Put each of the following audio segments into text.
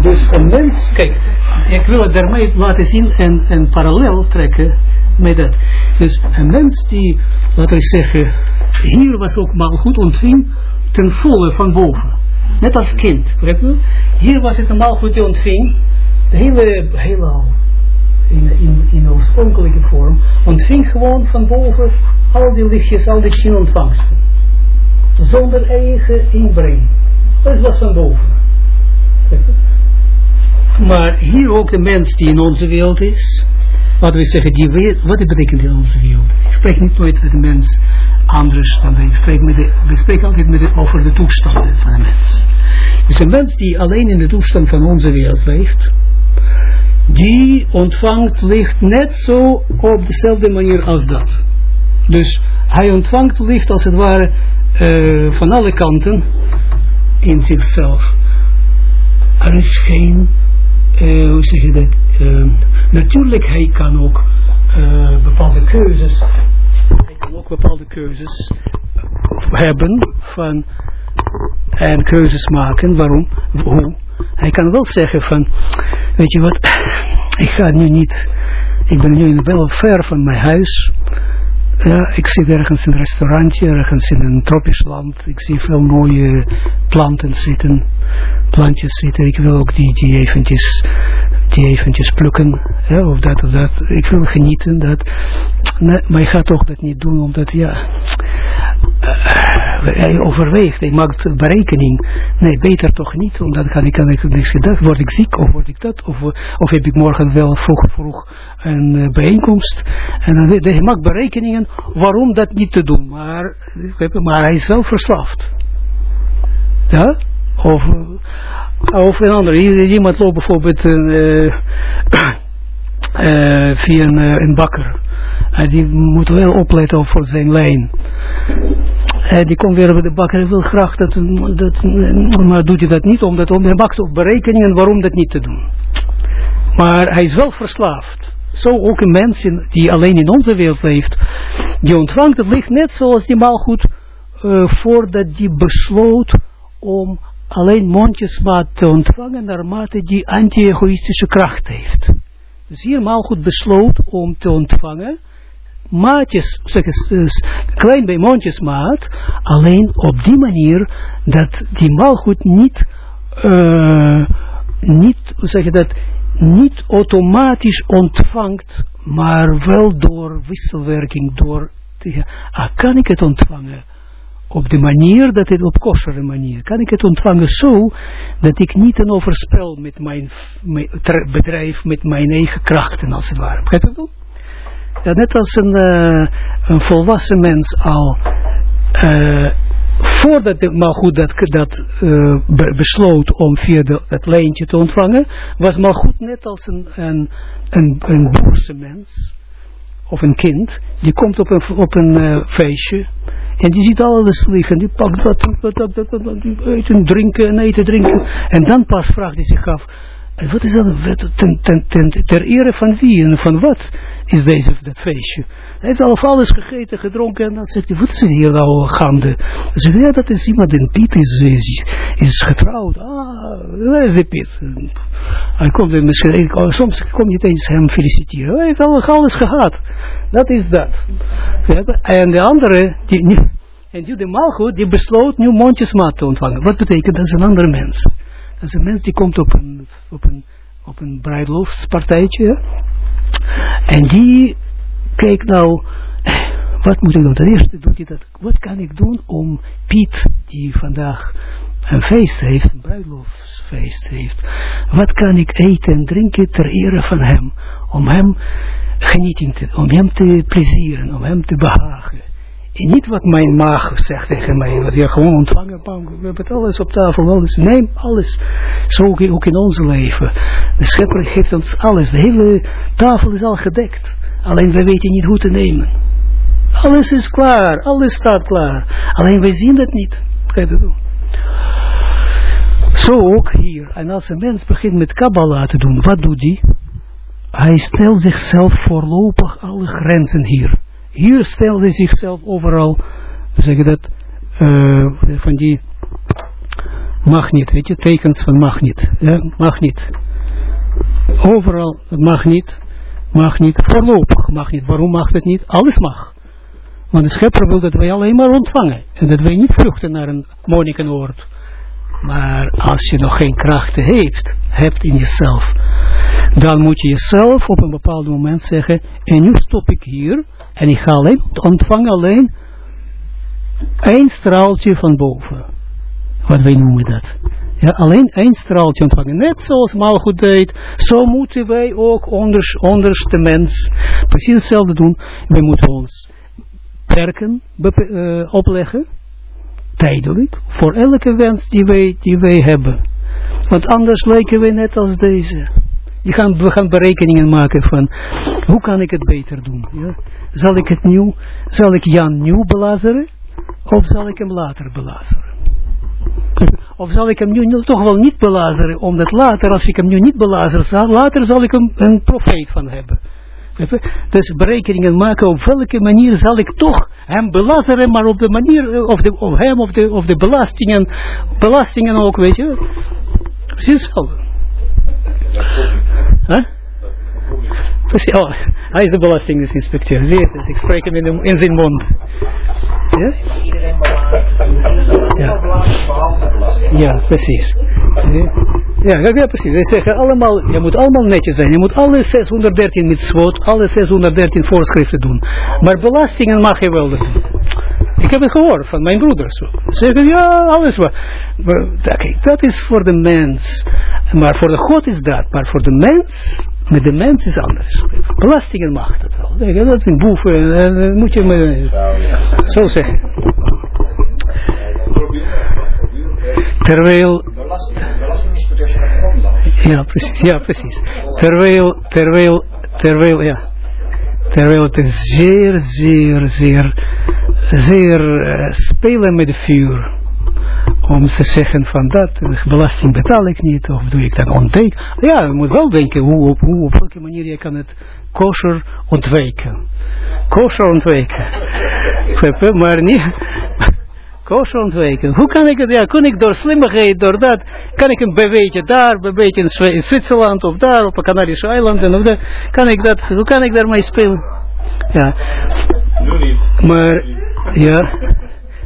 Dus een mens, kijk, ik wil het daarmee laten zien en, en parallel trekken met dat. Dus een mens die, laten we zeggen, hier was ook maar goed ontving ten volle van boven. Net als kind? Hier was het een maalgoed die ontving, de hele, hele in, in, in oorspronkelijke vorm, ontving gewoon van boven al die lichtjes, al die tien ontvangsten. Zonder eigen inbreng. Dat was van boven. Maar hier ook de mens die in onze wereld is, wat we zeggen, die weet, wat betekent in onze wereld? Ik spreek niet nooit met de mens anders dan ik spreek met we spreken altijd met de, over de toestanden van de mens. Dus een mens die alleen in de toestand van onze wereld leeft, die ontvangt licht net zo op dezelfde manier als dat. Dus hij ontvangt licht als het ware uh, van alle kanten in zichzelf. Er is geen, uh, hoe zeg je dat, uh, natuurlijk hij kan ook bepaalde keuzes, hij kan ook bepaalde keuzes hebben van, en keuzes maken, waarom, hoe. Hij kan wel zeggen van, weet je wat, ik ga nu niet, ik ben nu wel ver van mijn huis, ja, ik zit ergens in een restaurantje, ergens in een tropisch land. Ik zie veel mooie planten zitten, plantjes zitten. Ik wil ook die, die eventjes, die eventjes plukken, ja, of dat of dat. Ik wil genieten, dat. Nee, maar ik ga toch dat niet doen, omdat, ja, uh, hij overweegt, hij maakt berekening. Nee, beter toch niet, omdat kan ik, kan ik niks gedacht. Word ik ziek, of word ik dat, of, of heb ik morgen wel vroeg, vroeg een uh, bijeenkomst. En dan hij maakt berekeningen waarom dat niet te doen. Maar, maar hij is wel verslaafd. Ja? Of, of een ander. Iemand loopt bijvoorbeeld uh, uh, via een, een bakker. En die moet wel opletten voor zijn lijn. En die komt weer bij de bakker en wil graag dat, dat maar doet hij dat niet, omdat hij maakt op berekeningen waarom dat niet te doen. Maar hij is wel verslaafd. Zo ook een mens die alleen in onze wereld leeft, die ontvangt het licht net zoals die maalgoed uh, voordat die besloot om alleen mondjesmaat te ontvangen naarmate die anti-egoïstische kracht heeft. Dus hier maalgoed besloot om te ontvangen maatjes, zeg eens, klein bij mondjesmaat, alleen op die manier dat die maalgoed niet, uh, niet, zeg dat, niet automatisch ontvangt, maar wel door wisselwerking, door, ah, kan ik het ontvangen? Op de manier dat het op kosheren manier. Kan ik het ontvangen zo, dat ik niet een overspel met mijn, bedrijf, met mijn eigen krachten als het ware. Begrijp je dat? Ja, net als een, uh, een volwassen mens al, uh, voordat de Malgoed dat, dat uh, besloot om via de, het lijntje te ontvangen, was Malgoed net als een, een, een, boerse mens, of een kind, die komt op een, op een feestje, en die ziet alles liggen, die pakt dat, dat, dat die eten, drinken en eten, drinken, en dan pas vraagt hij zich af, wat is dat, ten, ter ere van wie en van wat? Is deze, dat feestje. Hij heeft al alles gegeten, gedronken en dan zegt hij, wat is hier nou gaande? Dan zegt hij, ja, dat is iemand, een Piet is, is, is getrouwd. Ah, waar is die Piet? Hij komt er misschien, soms kom je eens hem feliciteren. Hij heeft al alles gehad. Dat is dat. En de andere, die, en die de maalgoed, die besloot nu mondjesmaat te ontvangen. Wat betekent dat is een andere mens. Dat is een mens die komt op een, op een, op een bruiloftspartijtje. En die kijkt nou, wat moet ik doen? Ten eerste doet hij dat, wat kan ik doen om Piet, die vandaag een feest heeft, een bruiloftsfeest heeft, wat kan ik eten en drinken ter ere van hem, om hem genieting te, om hem te plezieren, om hem te behagen. Niet wat mijn maag zegt tegen mij, wat je gewoon ontvangen, we hebben alles op tafel, alles, neem alles, zo ook in ons leven. De schepper geeft ons alles, de hele tafel is al gedekt, alleen we weten niet hoe te nemen. Alles is klaar, alles staat klaar, alleen wij zien het niet. Zo ook hier, en als een mens begint met Kabbalah te doen, wat doet hij? Hij stelt zichzelf voorlopig alle grenzen hier hier stelde zichzelf overal, zeg dat, uh, van die Mag niet, weet je, tekens van mag niet. Mag niet. Overal mag niet, mag niet, voorlopig mag niet. Waarom mag het niet? Alles mag. Want de schepper wil dat wij alleen maar ontvangen. En dat wij niet vluchten naar een monnikenoord. Maar als je nog geen krachten heeft, hebt in jezelf, dan moet je jezelf op een bepaald moment zeggen, en nu stop ik hier, en ik ga alleen ontvangen alleen één straaltje van boven. Wat wij noemen dat. Ja, alleen één straaltje ontvangen. Net zoals Malchut deed, zo moeten wij ook onders, onderste mens precies hetzelfde doen. We moeten ons perken uh, opleggen, tijdelijk, voor elke wens die wij, die wij hebben. Want anders lijken we net als deze. Die gaan, we gaan berekeningen maken van, hoe kan ik het beter doen? Zal ik het nieuw, zal ik Jan nieuw belazeren? Of zal ik hem later belazeren? Of zal ik hem nu toch wel niet belazeren, omdat later, als ik hem nu niet belazer later zal ik hem een profeet van hebben. Dus berekeningen maken op welke manier zal ik toch hem belazeren, maar op de manier, of, de, of hem, of de, belastingen, belastingen ook, weet je. Precies. Huh? Precies, oh, hij is de belastinginspecteur, zie het, ik spreek in, de, in zijn mond. Ja? Ja. ja, precies. Ja, ja, precies. Ze zeggen allemaal, je moet allemaal netjes zijn. Je moet alle 613 mitzvot, alle 613 voorschriften doen. Maar belastingen mag je wel doen. Ik heb het gehoord van mijn broeders. Ze zeggen, ja, alles wat. Kijk, dat is voor de mens. Maar voor de God is dat. Maar voor de mens met de mens is anders. Belastingen mag dat wel. Dat is een boef. Dat moet je me zo zeggen. Terwijl... Ja, precies. Ja, precies. Terwijl, terwijl, terwijl, ja. Terwijl het is zeer, zeer, zeer, zeer uh, spelen met de vuur om te zeggen van dat, belasting betaal ik niet, of doe ik dat ontwijken. Ja, je moet wel denken hoe, op, hoe, op welke manier je kan het kosher ontwijken. Kosher ontwijken. maar niet kosher ontwijken. Hoe kan ik het, ja, kan ik door slimmigheid, door dat, kan ik een beetje daar, een beetje in Zwitserland, of daar, op een Canarische eilanden, of daar, kan ik dat, hoe kan ik daarmee spelen? Ja. Maar, ja.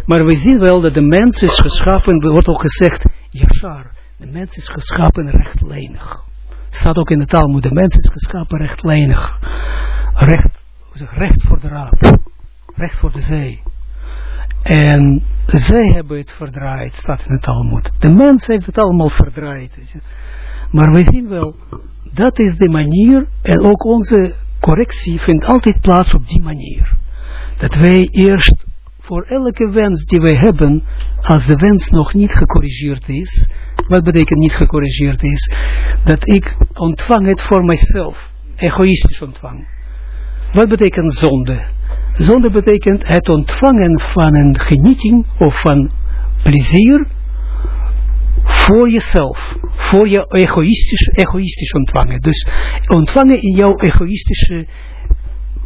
Maar we zien wel dat de mens is geschapen, wordt ook gezegd, Yashar, de mens is geschapen rechtlijnig. Staat ook in de taal, de mens is geschapen rechtlijnig. Recht, recht voor de raap. Recht voor de zee. En zij hebben het verdraaid, staat in de Talmud. De mens heeft het allemaal verdraaid. Maar we zien wel, dat is de manier, en ook onze correctie vindt altijd plaats op die manier. Dat wij eerst voor elke wens die wij hebben, als de wens nog niet gecorrigeerd is, wat betekent niet gecorrigeerd is? Dat ik ontvang het voor mijzelf, egoïstisch ontvang. Wat betekent zonde? Zonde betekent het ontvangen van een genieting of van plezier voor jezelf, voor je egoïstisch, egoïstisch ontvangen. Dus ontvangen in jouw egoïstische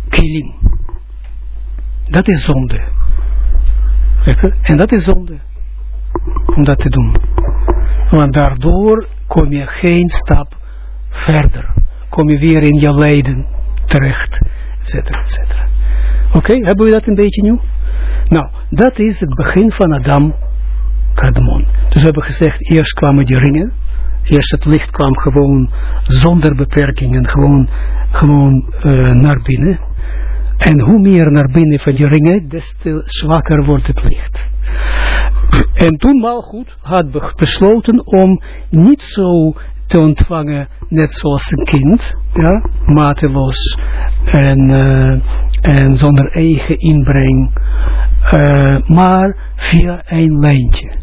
kilim. Dat is zonde. En dat is zonde. Om dat te doen. Want daardoor kom je geen stap verder. Kom je weer in je lijden terecht. Etcetera, etcetera. Oké, hebben we dat een beetje nu? Nou, dat is het begin van Adam Kadmon. Dus we hebben gezegd, eerst kwamen die ringen. Eerst het licht kwam gewoon zonder beperkingen, gewoon, gewoon uh, naar binnen. En hoe meer naar binnen van die ringen, des te zwakker wordt het licht. En toen Malgoed had besloten om niet zo te ontvangen, net zoals een kind, ja, mateloos en, uh, en zonder eigen inbreng, uh, maar via een lijntje.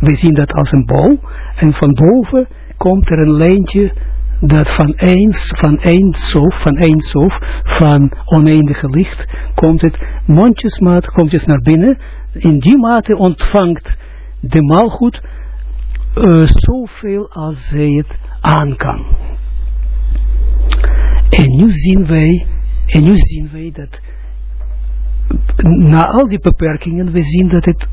We zien dat als een bal en van boven komt er een lijntje dat van eens, van één sof, van één sof, van oneindige licht, komt het mondjesmaat, komt het naar binnen. In die mate ontvangt de maalgoed uh, zoveel als zij het aan kan. En nu zien wij, en nu zien wij dat, na al die beperkingen, we zien dat het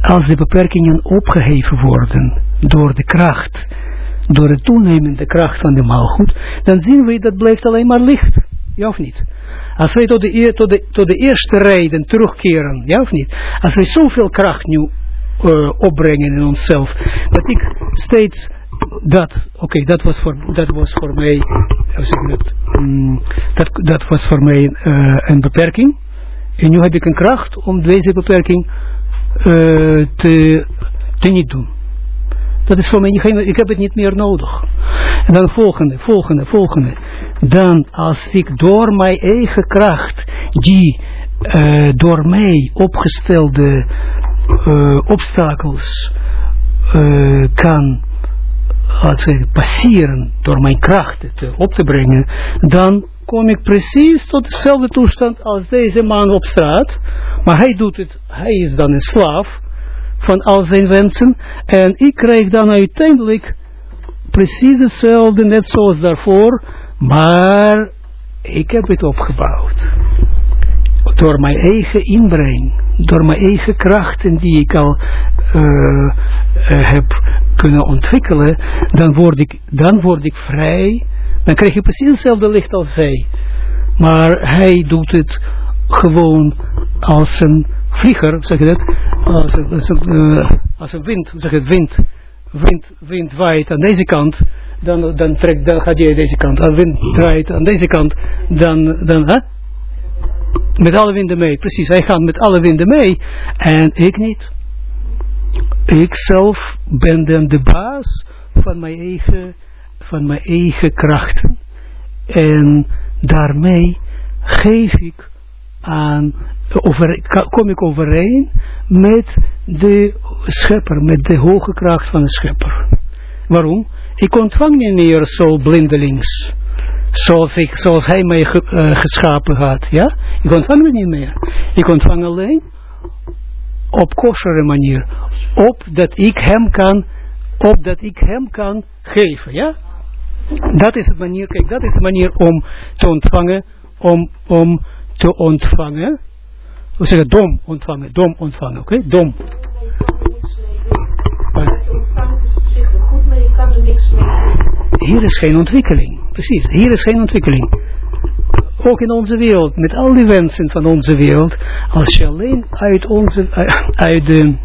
als de beperkingen opgeheven worden door de kracht, door de toenemende kracht van de maalgoed, dan zien we dat blijft alleen maar licht. Ja of niet? Als wij tot de, tot de, tot de eerste reden terugkeren, ja of niet? Als wij zoveel kracht nu uh, opbrengen in onszelf, dat ik steeds dat, oké, dat was voor, dat was voor mij, um, dat, dat was voor mij uh, een beperking. En nu heb ik een kracht om deze beperking uh, te, te niet doen. Dat is voor mij, ik heb het niet meer nodig. En dan volgende, volgende, volgende. Dan als ik door mijn eigen kracht, die uh, door mij opgestelde uh, obstakels uh, kan zeggen, passeren door mijn krachten te, op te brengen, dan kom ik precies tot dezelfde toestand als deze man op straat. Maar hij doet het, hij is dan een slaaf van al zijn wensen. En ik krijg dan uiteindelijk precies hetzelfde, net zoals daarvoor. Maar ik heb het opgebouwd. Door mijn eigen inbreng. Door mijn eigen krachten die ik al uh, uh, heb kunnen ontwikkelen. Dan word, ik, dan word ik vrij. Dan krijg je precies hetzelfde licht als zij. Maar hij doet het gewoon als een vlieger, zeg je dat, als een, een wind, zeg het? Wind, wind, wind waait aan deze kant, dan, dan, trekt, dan gaat hij deze kant, als wind draait aan deze kant, dan, dan hè? met alle winden mee, precies, hij gaat met alle winden mee, en ik niet. Ik zelf ben dan de baas van mijn eigen, van mijn eigen krachten, en daarmee geef ik aan over, kom ik overeen met de schepper, met de hoge kracht van de schepper. Waarom? Ik ontvang niet meer zo blindelings, zoals, ik, zoals hij mij ge, uh, geschapen had. Ja? Ik ontvang niet meer. Ik ontvang alleen op kosheren manier, op dat ik hem kan, op dat ik hem kan geven. Ja? Dat is de manier, kijk, dat is de manier om te ontvangen, om, om te ontvangen we zeggen dom ontvangen, dom ontvangen, oké? Okay? Dom. Hier is geen ontwikkeling, precies. Hier is geen ontwikkeling. Ook in onze wereld, met al die wensen van onze wereld, als je alleen uit onze, uit de,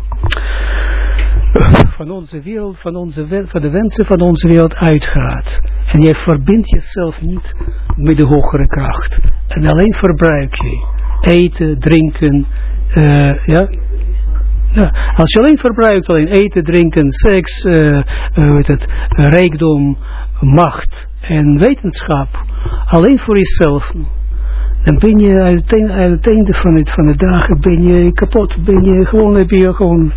van onze wereld, van, onze, van de wensen van onze wereld uitgaat. En je verbindt jezelf niet met de hogere kracht. En alleen verbruik je eten, drinken, uh, ja. ja. Als je alleen verbruikt, alleen eten, drinken, seks, uh, het, rijkdom, macht en wetenschap, alleen voor jezelf, dan ben je aan het einde, van, het, van de dagen ben je kapot, ben je gewoon, heb je gewoon,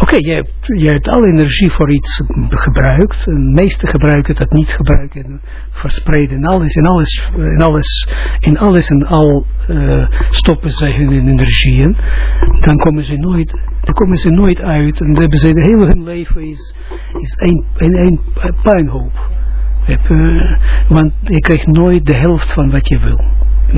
oké, je, hebt, je hebt alle energie voor iets gebruikt, de meeste gebruiken dat niet gebruiken, verspreiden alles, in alles, in alles, in alles en al uh, stoppen ze hun energieën, dan komen ze nooit, dan komen ze nooit uit, en dan hebben ze de hele hun leven is, is een, een, een puinhoop. Uh, want je krijgt nooit de helft van wat je wil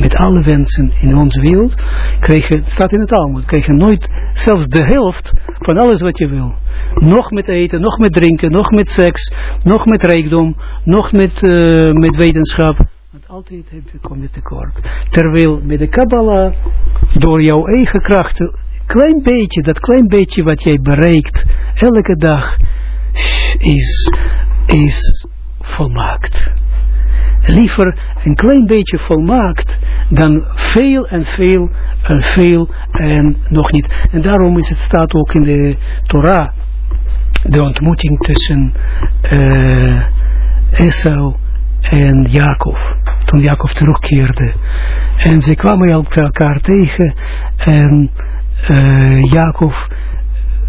met alle wensen in onze wereld, krijg je, staat in het Talmud, krijg je nooit zelfs de helft van alles wat je wil. Nog met eten, nog met drinken, nog met seks, nog met rijkdom, nog met, uh, met wetenschap. Want altijd heb je, kom je tekort. Terwijl met de Kabbalah, door jouw eigen krachten, klein beetje, dat klein beetje wat jij bereikt, elke dag, is, is volmaakt liever een klein beetje volmaakt dan veel en veel en veel en nog niet. En daarom is het staat ook in de Torah de ontmoeting tussen uh, Esau en Jacob. Toen Jacob terugkeerde. En ze kwamen elkaar tegen en uh, Jacob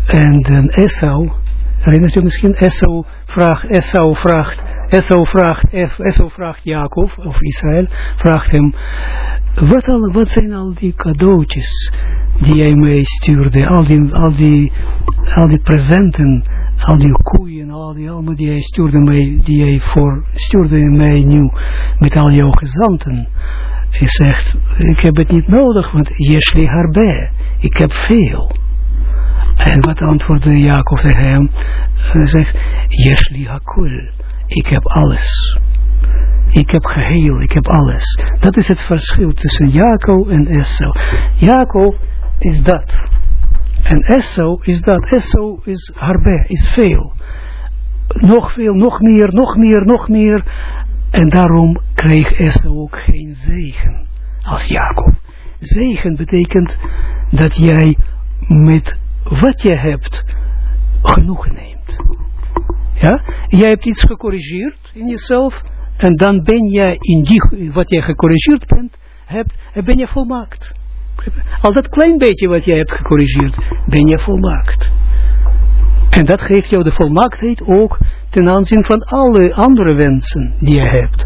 en Esau, herinnert u misschien, Esau vraagt, Esau vraagt Esau vraagt, Esau vraagt Jacob, of Israël, vraagt hem, wat, al, wat zijn al die cadeautjes die jij mij stuurde, al die, al die, al die presenten, al die koeien, al die allemaal die jij stuurde mij, die jij voor, stuurde mij nu met al jouw gezanten. Hij zegt, ik heb het niet nodig, want Jeshli Harbe, ik heb veel. En wat antwoordde Jacob tegen hem? Hij zegt, Yeshli hakul, ik heb alles. Ik heb geheel, ik heb alles. Dat is het verschil tussen Jacob en Esau. Jacob is dat. En Esau is dat. Esau is harbe, is veel. Nog veel, nog meer, nog meer, nog meer. En daarom kreeg Esau ook geen zegen als Jacob. Zegen betekent dat jij met wat je hebt genoegen neemt. Ja? Jij hebt iets gecorrigeerd in jezelf en dan ben je in die, wat je gecorrigeerd bent, hebt, ben je volmaakt. Al dat klein beetje wat jij hebt gecorrigeerd, ben je volmaakt. En dat geeft jou de volmaaktheid ook ten aanzien van alle andere wensen die je hebt.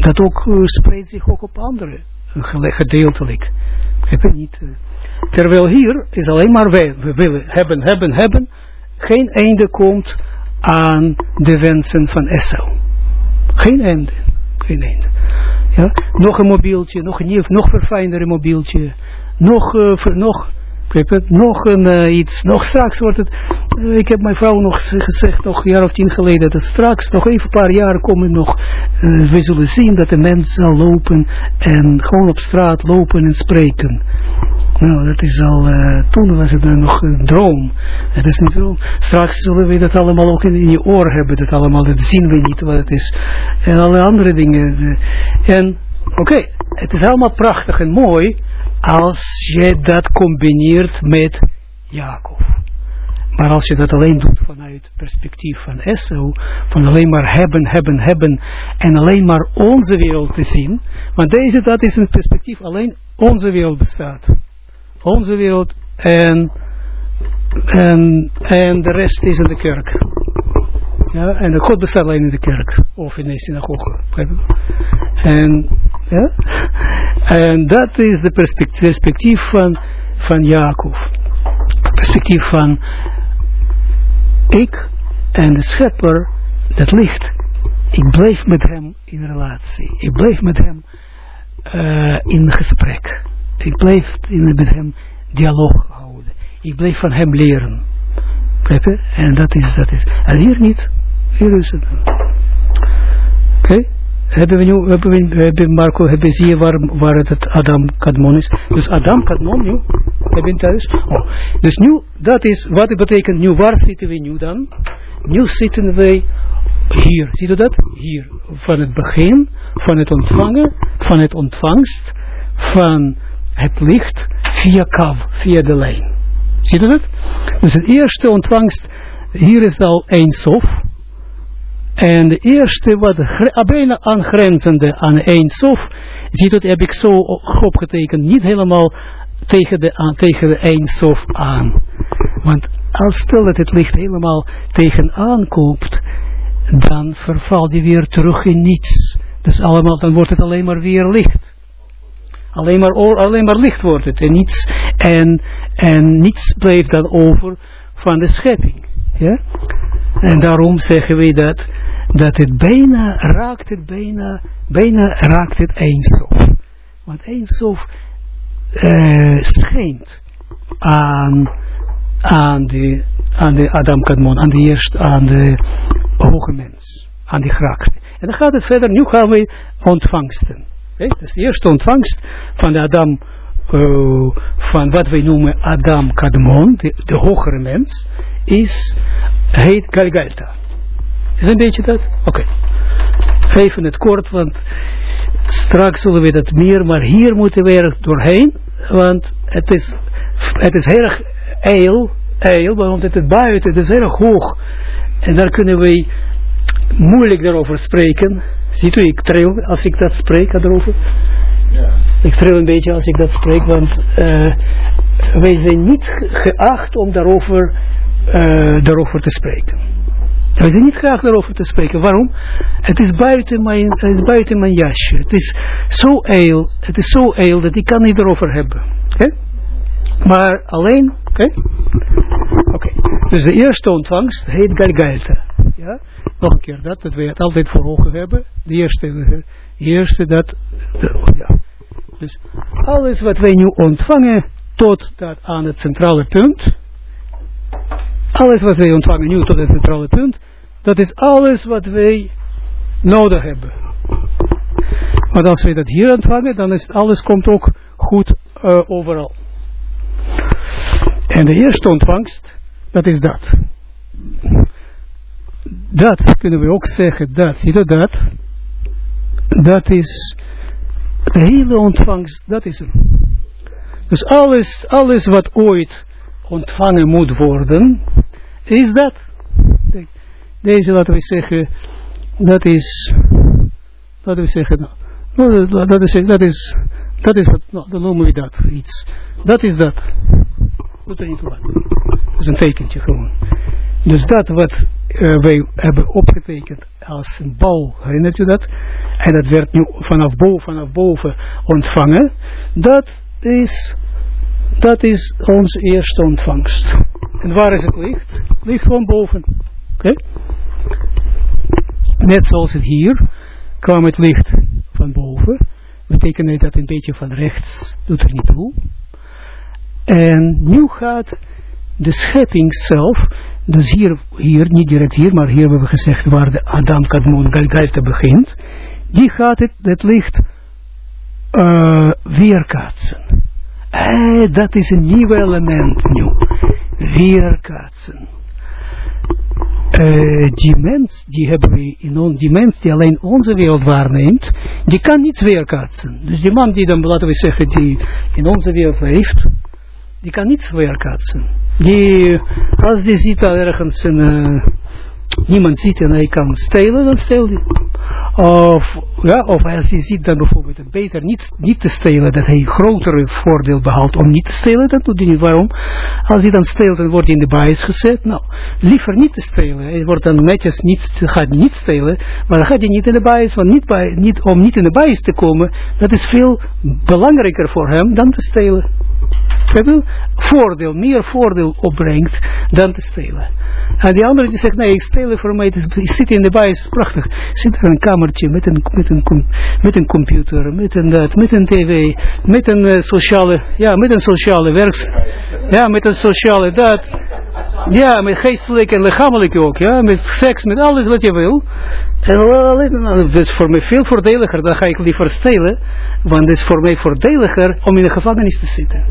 Dat ook uh, spreidt zich ook op andere, uh, gedeeltelijk. Niet, uh, terwijl hier is alleen maar wij, we willen hebben, hebben, hebben, geen einde komt aan de wensen van Esau. Geen einde. Geen einde. Ja? Nog een mobieltje, nog een nieuw, nog verfijndere mobieltje, nog, uh, ver, nog, nog een uh, iets, nog straks wordt het, uh, ik heb mijn vrouw nog gezegd, nog een jaar of tien geleden, dat straks, nog even een paar jaar komen nog, we zullen zien dat de mens zal lopen en gewoon op straat lopen en spreken. Nou, dat is al, uh, toen was het nog een droom. Het is niet zo. Straks zullen we dat allemaal ook in je oor hebben, dat allemaal, dat zien we niet wat het is. En alle andere dingen. En, oké, het is allemaal prachtig en mooi, als je dat combineert met Jacob. Maar als je dat alleen doet vanuit het perspectief van Esau, van alleen maar hebben, hebben, hebben, en alleen maar onze wereld te zien, want deze, dat is een perspectief, alleen onze wereld bestaat onze wereld en, en, en de rest is in de kerk. Ja, en de God bestaat alleen in de kerk, of in de synagoge. En, ja, en dat is de perspectief, van, van Jacob. Perspectief van ik en de schepper, dat licht. Ik blijf met hem in relatie. Ik blijf met hem uh, in gesprek. Ik blijf met hem dialoog houden. Ik blijf van hem leren. En dat is, dat is. En hier niet. Hier is het. Oké. Hebben we nu, hebben we, Marco, hebben zie je waar, waar het Adam Kadmon is. Dus Adam Kadmon nu, hebben thuis. Oh. Dus nu, dat is, wat het betekent nu, waar zitten we nu dan? Nu zitten wij hier, ziet u dat? Hier, van het begin, van het ontvangen, van het ontvangst, van het licht via kav, via de lijn. Ziet u dat? Dus het eerste ontvangst, hier is al één sof. En de eerste wat bijna aangrenzende aan één sof, ziet u, heb ik zo opgetekend, niet helemaal tegen de, aan, tegen de één sof aan. Want als stel dat het licht helemaal tegenaan komt, dan vervalt die weer terug in niets. Dus allemaal, dan wordt het alleen maar weer licht. Alleen maar, licht wordt het. En niets, en, niets blijft dan over van de schepping. Ja? En daarom zeggen we dat, dat het bijna raakt het bijna, bijna raakt het eindsof. Want eindsof uh, schijnt aan, aan de, aan de Adam Kadmon, aan de eerste, aan de hoge mens, aan die gracht. En dan gaat het verder, nu gaan we ontvangsten. Okay? Dus de eerste ontvangst van de Adam, uh, van wat wij noemen Adam Kadmon, de, de hogere mens, is, heet Galgalta. Is een beetje dat? Oké. Okay. Even het kort, want straks zullen we dat meer, maar hier moeten we er doorheen, want het is, het is heel erg eil, eil, want het is buiten, het is heel erg hoog. En daar kunnen we moeilijk daarover spreken. Ziet u, ik tril als ik dat spreek daarover. Ja. Ik tril een beetje als ik dat spreek, want uh, wij zijn niet geacht om daarover, uh, daarover te spreken. Wij zijn niet geacht daarover te spreken. Waarom? Het is buiten mijn, het is buiten mijn jasje. Het is zo eel, het is zo eel dat ik kan niet erover hebben. Oké? Maar alleen, oké? Oké. Dus de eerste ontvangst heet Galgalta. Ja? Nog een keer dat, dat we het altijd voor ogen hebben. De eerste, de eerste dat, ja. Dus alles wat wij nu ontvangen, tot dat aan het centrale punt, alles wat wij ontvangen nu tot het centrale punt, dat is alles wat wij nodig hebben. Maar als wij dat hier ontvangen, dan is alles komt ook goed uh, overal. En de eerste ontvangst, dat is dat. Dat kunnen we ook zeggen, dat, zie je dat? Dat is de hele ontvangst, dat is hem. Dus alles, alles wat ooit ontvangen moet worden, is dat. Deze, laten we zeggen, dat is, laten we zeggen, nou, dat is, dat is, dat is wat, nou, dan noemen we dat iets. Dat is dat. Wat. Dat is een tekentje gewoon. Dus dat wat uh, wij hebben opgetekend als een bal, herinnert u dat? En dat werd nu vanaf boven, vanaf boven ontvangen. Dat is, dat is onze eerste ontvangst. En waar is het licht? Licht van boven. Oké? Net zoals het hier kwam het licht van boven. Betekent dat een beetje van rechts doet er niet toe. En nu gaat de schepping zelf, dus hier, hier, niet direct hier, maar hier hebben we gezegd waar de Adam Kadmon Galgaita begint, die gaat het, het licht uh, weerkaatsen. Eh, dat is een nieuw element nu. Weerkaatsen. Uh, die mens, die hebben we in alleen onze wereld waarneemt, die kan niet weerkaatsen. Dus die man die dan, laten we zeggen, die in onze wereld leeft, die kan niet weerkaatsen. Die, als die ziet dat ergens een, uh, niemand ziet en hij kan stelen, dan steelt hij. Of, ja, of als hij ziet dat bijvoorbeeld het beter niet, niet te stelen, dat hij een grotere voordeel behaalt om niet te stelen, dan doet hij niet. Waarom? Als hij dan steelt, dan wordt hij in de bias gezet. Nou, liever niet te stelen. Hij wordt dan netjes niet, gaat niet stelen, maar dan gaat hij niet in de bias, want niet, bij, niet, om niet in de bias te komen, dat is veel belangrijker voor hem dan te stelen voordeel, meer voordeel opbrengt dan te stelen. En die andere die zegt, nee, stelen voor mij, ik zit in de bias, is prachtig. Zit er een kamertje met een, met een, met een computer, met een dat, met een tv, met een uh, sociale, ja, met een sociale werks, ja, met een sociale dat, ja, met geestelijk en lichamelijk ook, ja, met seks, met alles wat je wil. En dat is voor mij veel voordeliger, dan ga ik liever stelen, want het is voor mij voordeliger om in de gevangenis te zitten.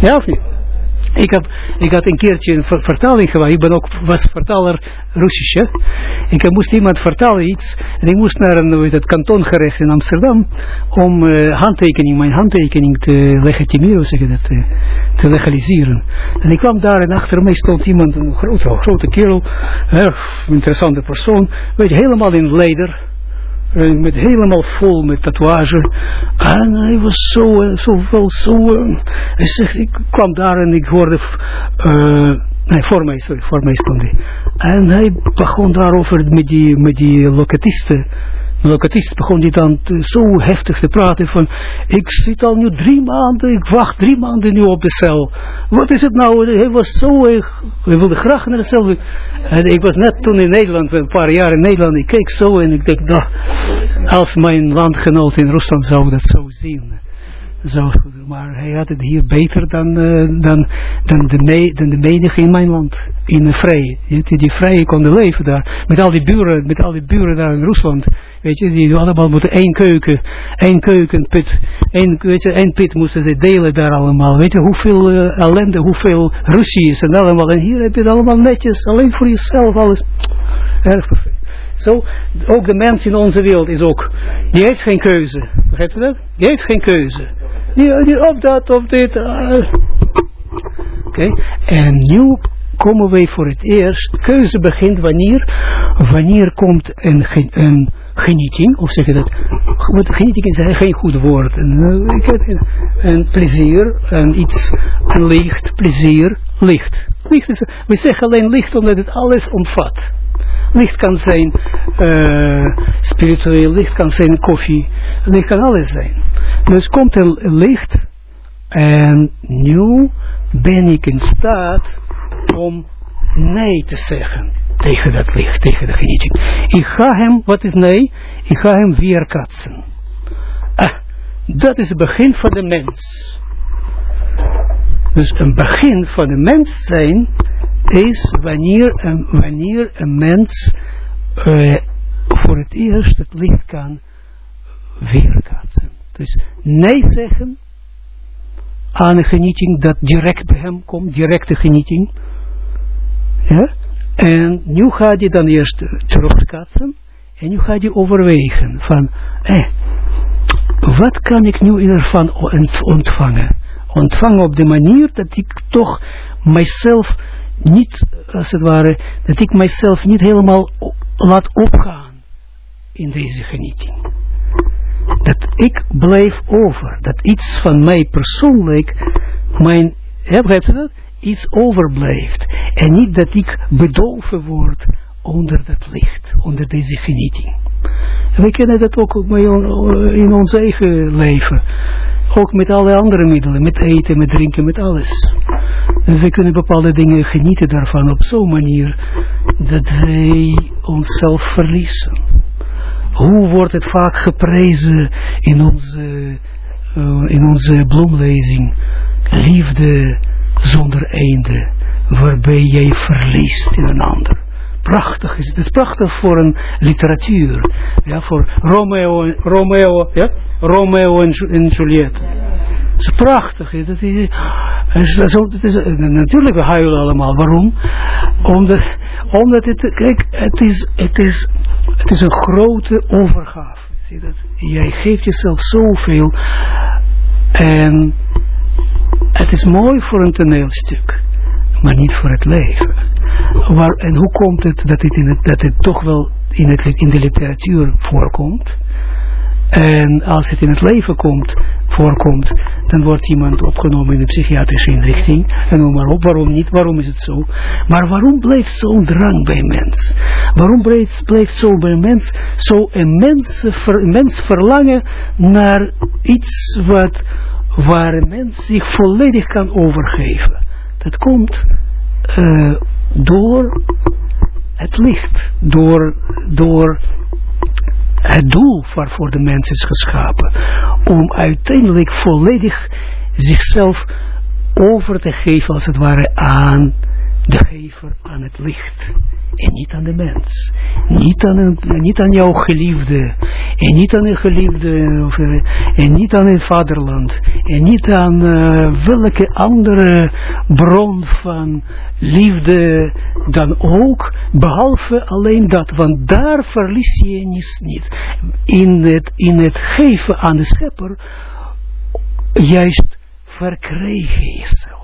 Ja of niet? Ik, heb, ik had een keertje een vertaling gemaakt. Ik ben ook, was vertaler Russisch. Ik moest iemand vertalen iets. En ik moest naar een het kantongerecht in Amsterdam. Om uh, handtekening, mijn handtekening te legitimeren, zeg dat, te, te, legaliseren. En ik kwam daar en achter mij stond iemand, een grote, grote kerel. Erg interessante persoon. Weet je, helemaal in leder met helemaal vol met tatoeage. En hij was zo, zo veel, zo. Uh, hij zegt, ik kwam daar en ik hoorde, uh, nee, voor mij, sorry, voor mij stond hij. En hij begon daarover met die, met die lokatisten de lokatist begon die dan zo heftig te praten van, ik zit al nu drie maanden, ik wacht drie maanden nu op de cel. Wat is het nou? Hij was zo, hij wilde graag naar de cel. En ik was net toen in Nederland, een paar jaar in Nederland, ik keek zo en ik dacht, nou, als mijn landgenoot in Rusland zou dat zo zien zo, maar hij had het hier beter dan, uh, dan, dan, de me, dan de menige in mijn land, in de vrij. Die, die vrij konden leven daar, met al die buren, met al die buren daar in Rusland, weet je, die allemaal moeten één keuken, één keukenput, één, weet je, één pit moesten ze delen daar allemaal, weet je, hoeveel uh, ellende, hoeveel ruzie en allemaal, en hier heb je het allemaal netjes, alleen voor jezelf, alles, erg perfect. Zo, ook de mens in onze wereld is ook, die heeft geen keuze, begrijpt u dat? Die heeft geen keuze. Die op dat, op dit. Uh. Oké, en nu komen wij voor het eerst, keuze begint wanneer, wanneer komt een, een genieting, of zeg je dat, wat genieting is geen goed woord, een, een plezier, en iets, een licht, plezier, licht. licht we zeggen alleen licht omdat het alles omvat. Licht kan zijn uh, spiritueel, licht kan zijn koffie, licht kan alles zijn. Dus komt er licht en nu ben ik in staat om nee te zeggen tegen dat licht, tegen de genieting. Ik ga hem, wat is nee? Ik ga hem weerkatsen. Ah, dat is het begin van de mens. Dus een begin van een mens zijn is wanneer een, wanneer een mens uh, voor het eerst het licht kan weerkaatsen. Dus nee zeggen aan een genieting dat direct bij hem komt, directe genieting. Ja? En nu gaat hij dan eerst terugkaatsen en nu gaat hij overwegen van, eh, wat kan ik nu ervan ontvangen? Ontvangen op de manier dat ik toch mijzelf niet, als het ware, dat ik mijzelf niet helemaal laat opgaan in deze genieting. Dat ik blijf over, dat iets van mij persoonlijk, mijn, u dat? Iets overblijft. En niet dat ik bedolven word onder dat licht, onder deze genieting. En we kennen dat ook in ons eigen leven. Ook met alle andere middelen, met eten, met drinken, met alles. Dus we kunnen bepaalde dingen genieten daarvan op zo'n manier dat wij onszelf verliezen. Hoe wordt het vaak geprezen in onze, uh, in onze bloemlezing? Liefde zonder einde, waarbij jij verliest in een ander prachtig is. Het is prachtig voor een literatuur. Ja, voor Romeo, Romeo, ja? Romeo en, en Juliet. Het is prachtig. Het is, het is, natuurlijk, we huilen allemaal. Waarom? Omdat, omdat het, kijk, het is, het is, het is een grote overgave. Zie dat? Jij geeft jezelf zoveel. En het is mooi voor een toneelstuk. Maar niet voor het leven. Waar, en hoe komt het dat het, in het, dat het toch wel in, het, in de literatuur voorkomt? En als het in het leven komt, voorkomt, dan wordt iemand opgenomen in een psychiatrische inrichting. En noem maar op, waarom niet, waarom is het zo? Maar waarom blijft zo'n drang bij mens? Waarom blijft, zo bij mens zo een mens, ver, mens verlangen naar iets wat, waar een mens zich volledig kan overgeven? Dat komt uh, door het licht, door, door het doel waarvoor de mens is geschapen, om uiteindelijk volledig zichzelf over te geven, als het ware, aan de gever, aan het licht. En niet aan de mens. Niet aan, niet aan jouw geliefde. En niet aan een geliefde. Of, eh, en niet aan een vaderland. En niet aan uh, welke andere bron van liefde dan ook. Behalve alleen dat. Want daar verlies je niet. In het, in het geven aan de schepper. Juist verkreeg je jezelf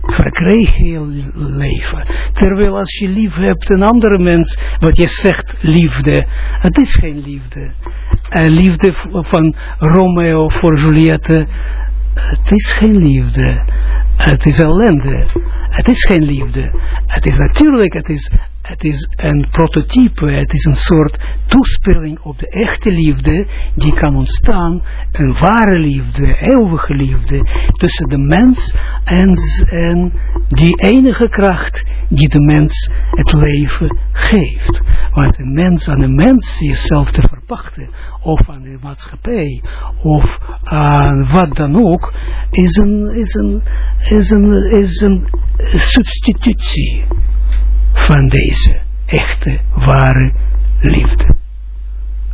verkreeg je leven. Terwijl als je lief hebt een andere mens, wat je zegt liefde, het is geen liefde. Uh, liefde van Romeo voor Juliette, het is geen liefde. Het is ellende. Het is geen liefde. Het is natuurlijk, het is het is een prototype, het is een soort toespeling op de echte liefde, die kan ontstaan, een ware liefde, eeuwige liefde, tussen de mens en, en die enige kracht die de mens het leven geeft. Want een mens aan een mens jezelf te verpachten, of aan de maatschappij, of aan wat dan ook, is is een, is een, is een substitutie van deze echte, ware liefde.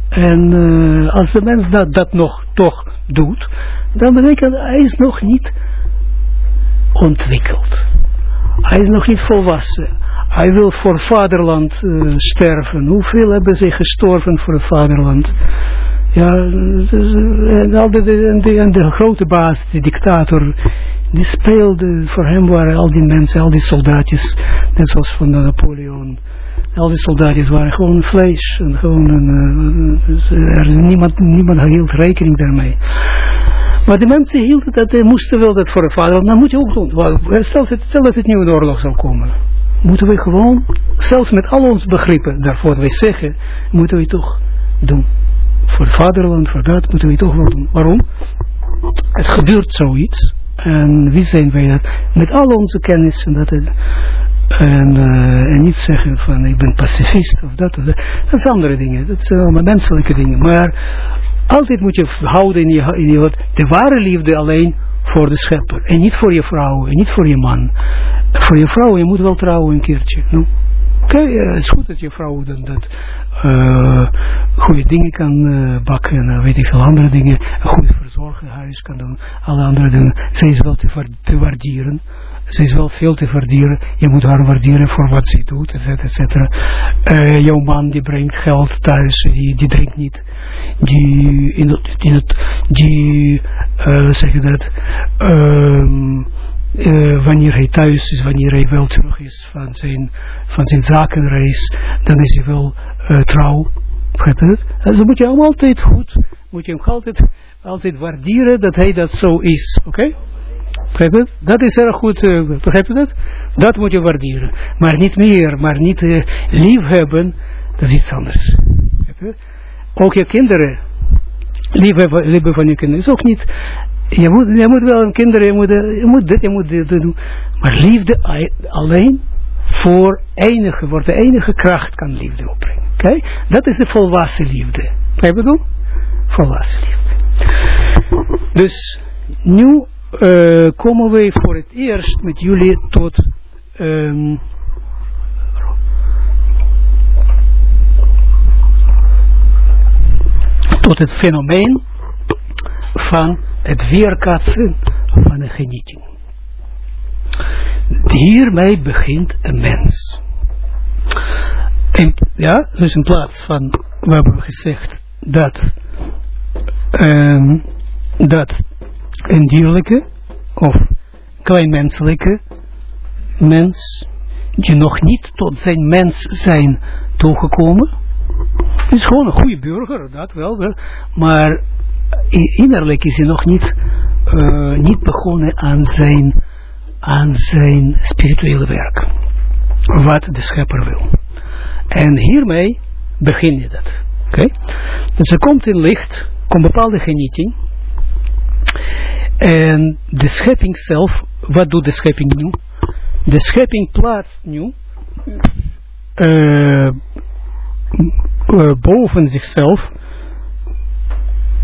En uh, als de mens dat, dat nog toch doet, dan betekent hij is nog niet ontwikkeld. Hij is nog niet volwassen. Hij wil voor vaderland uh, sterven. Hoeveel hebben ze gestorven voor het vaderland? Ja, dus, en, al de, en, grote baas, de dictator, die speelde, voor hem waren al die mensen, al die soldaatjes, net zoals van Napoleon. Al die soldaatjes waren gewoon vlees. En gewoon dus er, niemand, niemand hield rekening daarmee. Maar de mensen hielden dat, ze moesten wel dat voor een vader, dan moet je ook doen. Stel, stel dat het nieuwe oorlog zal komen. Moeten we gewoon, zelfs met al onze begrippen, daarvoor wij zeggen, moeten we toch doen. Voor het vaderland, voor dat, moeten we toch wel doen. Waarom? Het gebeurt zoiets. En wie zijn wij dat? Met al onze kennis en dat en, uh, en niet zeggen van ik ben pacifist of dat of dat. Dat zijn andere dingen. Dat zijn allemaal menselijke dingen. Maar altijd moet je houden in je, in je de ware liefde alleen voor de schepper. En niet voor je vrouw, en niet voor je man. Voor je vrouw, je moet wel trouwen een keertje. No? Oké, okay, het is goed dat je vrouw dan dat uh, goede dingen kan uh, bakken en weet ik veel andere dingen. Een goed verzorgen huis kan doen. Alle andere dingen. Zij is wel te, te waarderen. Ze is wel veel te waarderen. Je moet haar waarderen voor wat ze doet, et cetera, et cetera. Jouw man die brengt geld thuis, die, die drinkt niet. Die, in het, in het, die uh, zeg dat, um, uh, wanneer hij thuis is, wanneer hij wel terug is van zijn, van zijn zakenreis, dan is hij wel uh, trouw. Dus dan moet je hem altijd goed, moet je hem altijd, altijd waarderen dat hij dat zo is. Oké? Okay? Dat is erg goed, uh, begrijp je dat? Dat moet je waarderen. Maar niet meer, maar niet uh, lief hebben, dat is iets anders. Ook je kinderen, liefhebben van je kinderen, is ook niet, je moet, je moet wel een kinderen, je moet, je moet dit, je moet dit doen. Maar liefde alleen voor enige, voor de enige kracht kan liefde opbrengen. Oké? Dat is de volwassen liefde. Begrijp je dat? Volwassen liefde. Dus, nu uh, komen wij voor het eerst met jullie tot um, tot het fenomeen van het weerkaatsen van een genieting. Hiermee begint een mens. En, ja, dus in plaats van, we hebben gezegd dat, um, dat een dierlijke of kleinmenselijke mens, die nog niet tot zijn mens zijn toegekomen, is gewoon een goede burger, dat wel, wel maar innerlijk is hij nog niet, uh, niet begonnen aan zijn, aan zijn spirituele werk, wat de schepper wil. En hiermee begin je dat. Oké? Dus er komt in licht, komt bepaalde genieting, en de schepping zelf, wat doet de schepping nu? De schepping plaatst nu uh, uh, boven zichzelf,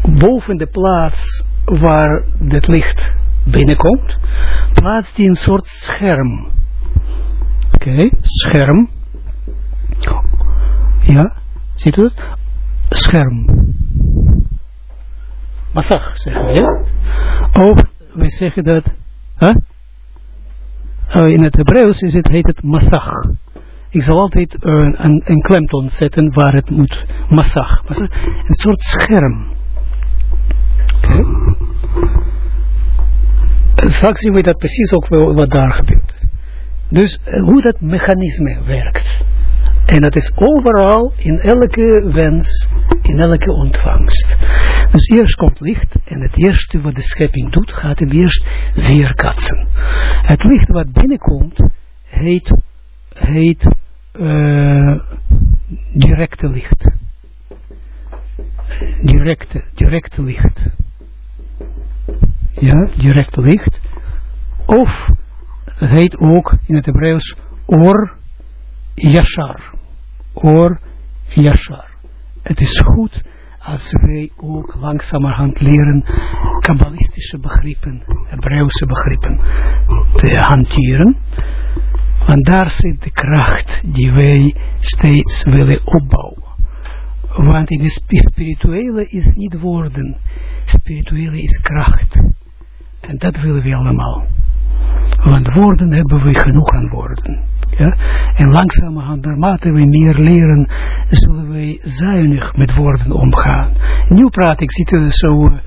boven de plaats waar het licht binnenkomt, plaatst hij een soort scherm. Oké, scherm. Ja, ziet u het? Scherm. Massag zeggen we, ja? Of wij zeggen dat, huh? uh, in het Hebreeuws is het, heet het massag. Ik zal altijd een, een klemtoon zetten waar het moet, massag. Een soort scherm. Oké. Okay. Straks zien we dat precies ook wat daar gebeurt. Dus uh, hoe dat mechanisme werkt. En dat is overal, in elke wens, in elke ontvangst. Dus eerst komt licht en het eerste wat de schepping doet, gaat hem eerst weerkatsen. Het licht wat binnenkomt, heet, heet uh, directe licht. Directe, directe licht. Ja, directe licht. Of het heet ook in het Hebreeuws or yashar. Or yashar. Het is goed als wij ook langzamerhand leren kabbalistische begrippen, Hebreeuwse begrippen te hanteren. Want daar zit de kracht die wij steeds willen opbouwen. Want in de spirituele is niet woorden, spirituele is kracht. En dat willen we allemaal. Want woorden hebben we genoeg aan woorden. Ja? En langzamerhand, naarmate we meer leren, zullen wij zuinig met woorden omgaan. Nu praat ik, er zo, uh,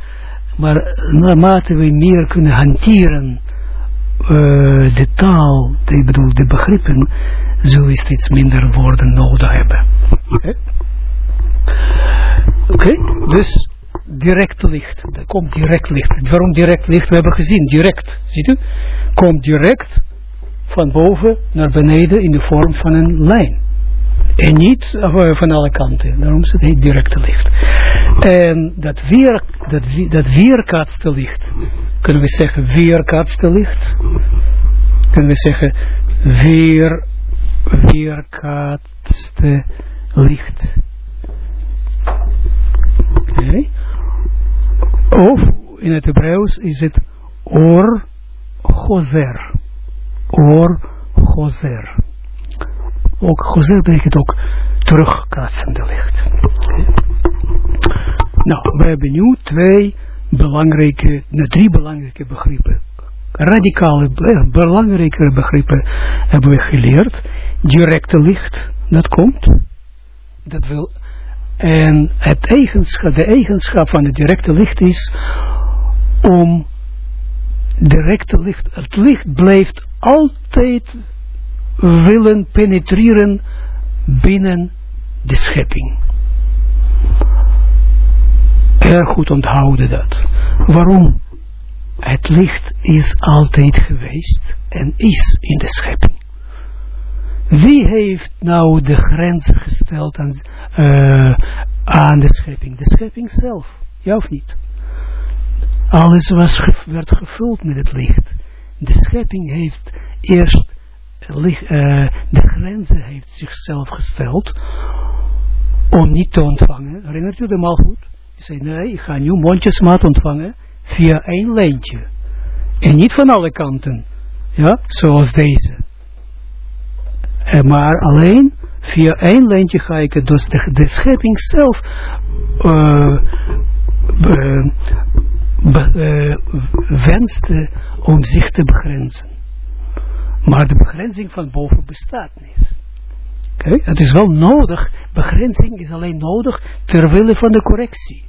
maar naarmate we meer kunnen hanteren, uh, de taal, ik bedoel de begrippen, zullen steeds minder woorden nodig hebben. Oké, okay? dus direct licht, er komt direct licht. Waarom direct licht? We hebben gezien, direct, ziet u? Komt direct van boven naar beneden in de vorm van een lijn. En niet van alle kanten. Daarom is het heet directe licht. En dat, weer, dat, dat weerkaatste licht. Kunnen we zeggen weerkaatste licht? Kunnen we zeggen weer, weerkaatste licht. Okay. Of in het Hebreeuws is het Or gozer. Or gozer. Ook gozer betekent ook terugkaatsende licht. Nou, we hebben nu twee belangrijke, de drie belangrijke begrippen. Radicale, eh, belangrijke begrippen hebben we geleerd. Directe licht, dat komt. Dat wil, en het eigenschap, de eigenschap van het directe licht is om directe licht, het licht blijft altijd willen penetreren binnen de schepping. Erg goed onthouden dat. Waarom? Het licht is altijd geweest en is in de schepping. Wie heeft nou de grenzen gesteld aan, uh, aan de schepping? De schepping zelf, ja of niet? Alles was, werd gevuld met het licht. De schepping heeft eerst de grenzen heeft zichzelf gesteld om niet te ontvangen. Herinnert u hem al goed? Je zei, nee, ik ga nu mondjesmaat ontvangen via één lijntje. En niet van alle kanten. Ja, zoals deze. En eh, maar alleen via één lijntje ga ik het, dus de, de schepping zelf uh, om zich te begrenzen. Maar de begrenzing van boven bestaat niet. Okay? Het is wel nodig, begrenzing is alleen nodig terwille van de correctie.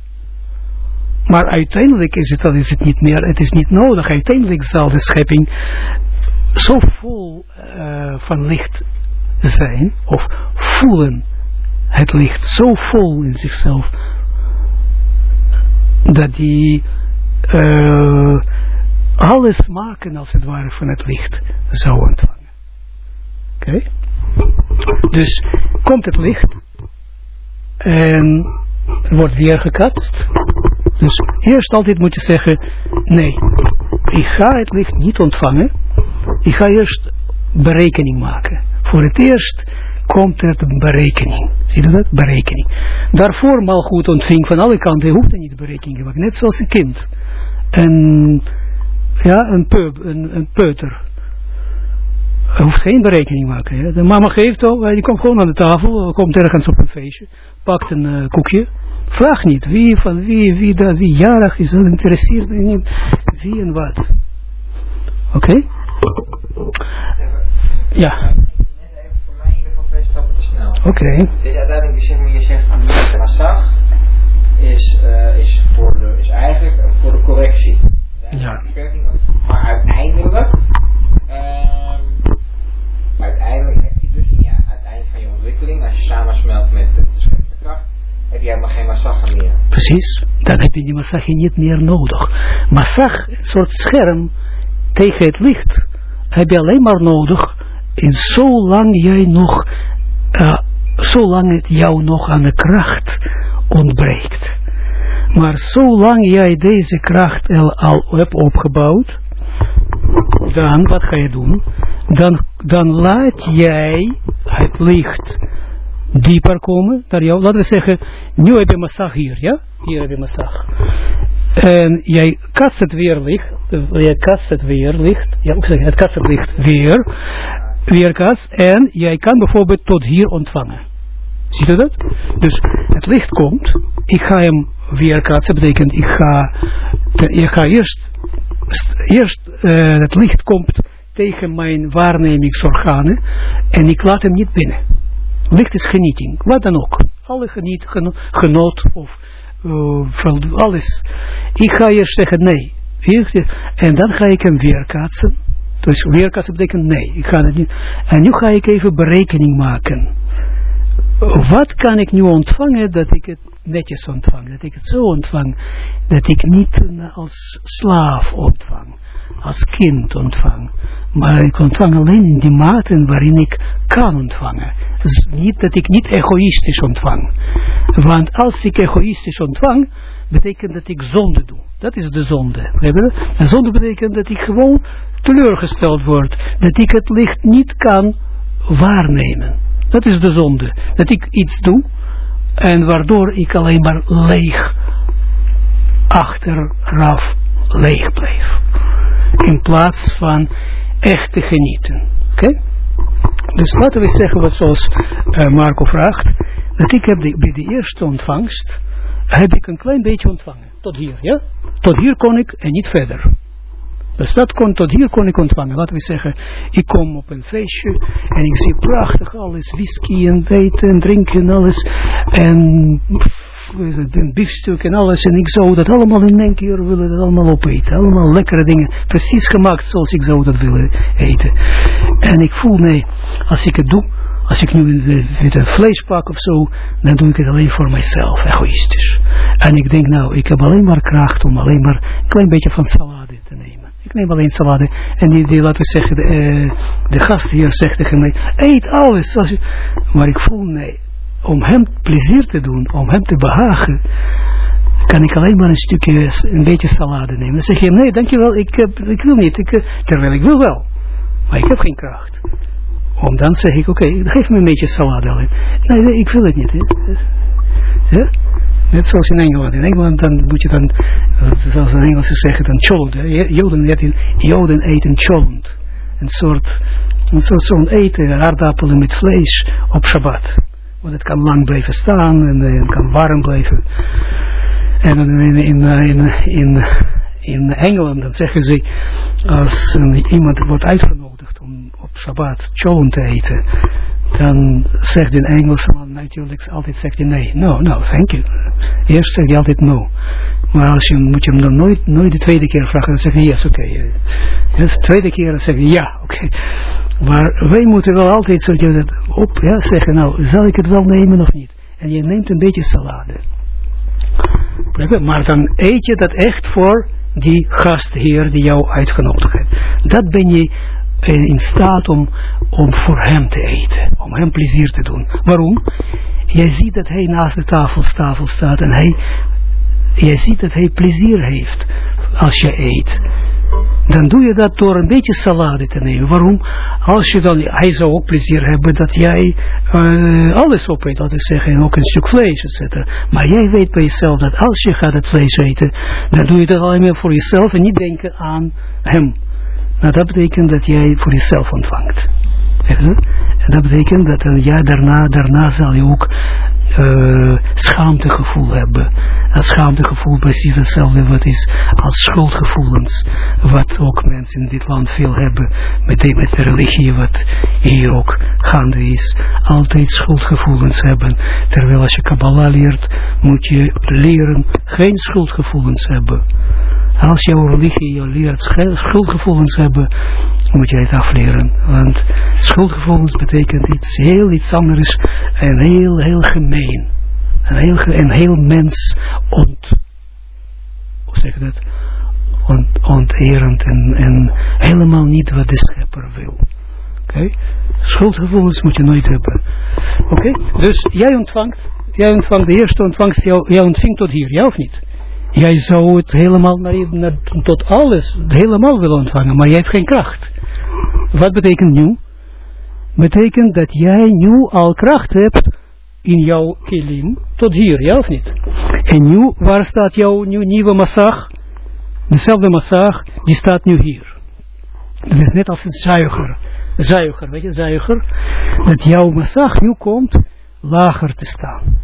Maar uiteindelijk is het, dat is het niet meer, het is niet nodig. Uiteindelijk zal de schepping zo vol uh, van licht zijn, of voelen het licht zo vol in zichzelf, dat die uh, alles maken als het ware van het licht zou ontvangen. Oké? Dus komt het licht en wordt weer gekatst. Dus eerst altijd moet je zeggen, nee, ik ga het licht niet ontvangen. Ik ga eerst berekening maken. Voor het eerst komt er een berekening. Zie je dat? Berekening. Daarvoor mal goed ontving van alle kanten, hoeft er niet berekening te maken. Net zoals een kind. Een, ja, een, pub, een, een peuter. Hij hoeft geen berekening maken. Hè. De mama geeft al, die komt gewoon aan de tafel, komt ergens op een feestje, pakt een uh, koekje. Vraag niet wie van wie, wie dat, wie jarig is, dat interesseert me niet. Wie en wat. Oké? Okay? Ja. Oké. Okay. Dus uiteindelijk zeg maar, je zegt van de is, uh, is, voor de, is eigenlijk voor de correctie. Ja. Maar uiteindelijk, uh, uiteindelijk heb je dus in je, uiteindelijk van je ontwikkeling, als je samensmelt met de kracht, heb je helemaal geen massage meer. Precies, dan heb je die massage niet meer nodig. Massage, een soort scherm tegen het licht, heb je alleen maar nodig in zolang jij nog, uh, zolang het jou nog aan de kracht ontbreekt. Maar zolang jij deze kracht al, hebt opgebouwd, dan, wat ga je doen? Dan, dan laat jij het licht dieper komen naar jou. Laten we zeggen, nu heb je massage hier, ja? Hier heb je massage. En jij kast het weer licht, jij kast het weer licht, ja, ook zeggen, het kast het licht weer, weer kast, en jij kan bijvoorbeeld tot hier ontvangen. Ziet u dat? Dus het licht komt, ik ga hem weerkaatsen, betekent ik ga, ik ga eerst, eerst uh, het licht komt tegen mijn waarnemingsorganen en ik laat hem niet binnen. Licht is genieting, wat dan ook. Alle geniet, genot of uh, alles. Ik ga eerst zeggen nee. En dan ga ik hem weerkaatsen. Dus weerkaatsen betekent nee, ik ga het niet. En nu ga ik even berekening maken wat kan ik nu ontvangen dat ik het netjes ontvang, dat ik het zo ontvang, dat ik niet als slaaf ontvang, als kind ontvang, maar ik ontvang alleen in die mate waarin ik kan ontvangen. Dus niet dat ik niet egoïstisch ontvang, want als ik egoïstisch ontvang, betekent dat ik zonde doe. Dat is de zonde. En zonde betekent dat ik gewoon teleurgesteld word, dat ik het licht niet kan waarnemen. Dat is de zonde. Dat ik iets doe en waardoor ik alleen maar leeg achteraf leeg blijf. in plaats van echt te genieten. Oké? Dus laten we zeggen wat zoals uh, Marco vraagt, dat ik heb bij de eerste ontvangst, heb ik een klein beetje ontvangen. Tot hier, ja? Tot hier kon ik en niet verder. Dus dat kon, tot hier kon ik ontvangen. Laten we zeggen, ik kom op een feestje en ik zie prachtig alles, whisky en weten en drinken en alles. En een biefstuk en alles. En ik zou dat allemaal in één keer willen dat allemaal opeten. Allemaal lekkere dingen. Precies gemaakt zoals ik zou dat willen eten. En ik voel, nee, als ik het doe, als ik nu een vlees pak of zo, dan doe ik het alleen voor mijzelf, egoïstisch. En ik denk, nou, ik heb alleen maar kracht om alleen maar een klein beetje van salade neem alleen salade. En die, die laten we zeggen, de, uh, de gast hier zegt tegen mij, eet alles. Als je... Maar ik voel, nee, om hem plezier te doen, om hem te behagen, kan ik alleen maar een stukje, een beetje salade nemen. Dan zeg je, nee, dankjewel, ik, heb, ik wil niet, ik, eh, terwijl ik wil wel, maar ik heb geen kracht. Om dan zeg ik, oké, geef me een beetje salade alleen. Nee, nee, ik wil het niet. Hè. Net zoals in Engeland. In Engeland dan moet je dan, zoals de Engelsen zeggen, dan cholent. Joden eten, Joden eten cholent. Een soort, een soort zo'n eten, aardappelen met vlees op Shabbat. Want het kan lang blijven staan en het kan warm blijven. En in, in, in, in, in Engeland dan zeggen ze, als iemand wordt uitgenodigd om op Shabbat cholent te eten, dan zegt een Engelsman natuurlijk altijd zegt hij nee, no, no, thank you. Eerst zegt hij altijd no. Maar als je, moet je hem dan nooit, nooit de tweede keer vragen, dan zegt hij yes, oké. Okay. Yes, de tweede keer dan zegt hij ja, oké. Maar wij moeten wel altijd zo op ja, zeggen, nou, zal ik het wel nemen of niet? En je neemt een beetje salade. Maar dan eet je dat echt voor die gastheer die jou uitgenodigd heeft. Dat ben je in staat om, om voor hem te eten. Om hem plezier te doen. Waarom? Jij ziet dat hij naast de tafel staat en hij, jij ziet dat hij plezier heeft als je eet dan doe je dat door een beetje salade te nemen. Waarom? Als je dan, hij zou ook plezier hebben dat jij uh, alles opeet, ik zeggen, en ook een stuk vlees, etc. Maar jij weet bij jezelf dat als je gaat het vlees eten, dan doe je dat alleen maar voor jezelf en niet denken aan hem. Nou, dat betekent dat jij voor jezelf ontvangt. En dat betekent dat een jaar daarna, daarna zal je ook uh, schaamtegevoel hebben. Dat schaamtegevoel precies hetzelfde wat is als schuldgevoelens. Wat ook mensen in dit land veel hebben met de, met de religie wat hier ook gaande is. Altijd schuldgevoelens hebben. Terwijl als je Kabbalah leert moet je leren geen schuldgevoelens hebben. Als jouw religie je leert schuldgevoelens hebben, moet je het afleren. Want schuldgevoelens betekent iets heel iets anders en heel, heel gemeen. En heel, en heel mens ont, hoe zeg je dat? Ont, onterend en, helemaal niet wat de schepper wil. Oké? Schuldgevoelens moet je nooit hebben. Oké? Dus jij ontvangt, jij ontvangt de eerste ontvangst, jij, jij ontvingt tot hier, ja of niet? Jij zou het helemaal naar, naar, tot alles helemaal willen ontvangen, maar jij hebt geen kracht. Wat betekent nu? Betekent dat jij nu al kracht hebt in jouw kilim, tot hier, ja of niet? En nu, waar staat jouw nieuwe massag? Dezelfde massag, die staat nu hier. Dat is net als een zuiger. Zuiger, weet je, zuiger. Dat jouw massag nu komt lager te staan.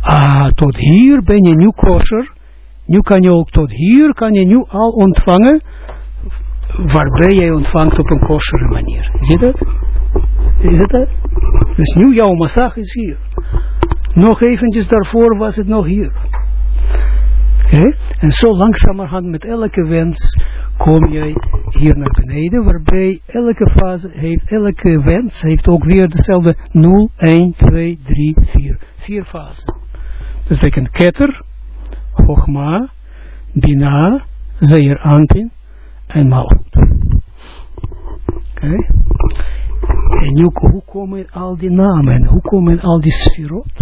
Ah, tot hier ben je nu kosher nu kan je ook tot hier, kan je nu al ontvangen, waarbij jij ontvangt op een kostere manier. Zie je dat? Is het dat? Dus nu jouw massage is hier. Nog eventjes daarvoor was het nog hier. Oké? En zo langzamerhand met elke wens kom jij hier naar beneden, waarbij elke fase heeft, elke wens heeft ook weer dezelfde 0, 1, 2, 3, 4. Vier fasen. Dat betekent ketter, Chogma, Bina, Zeer Anpin en Malchut. Oké. En nu, hoe komen al die namen, hoe komen al die sferot?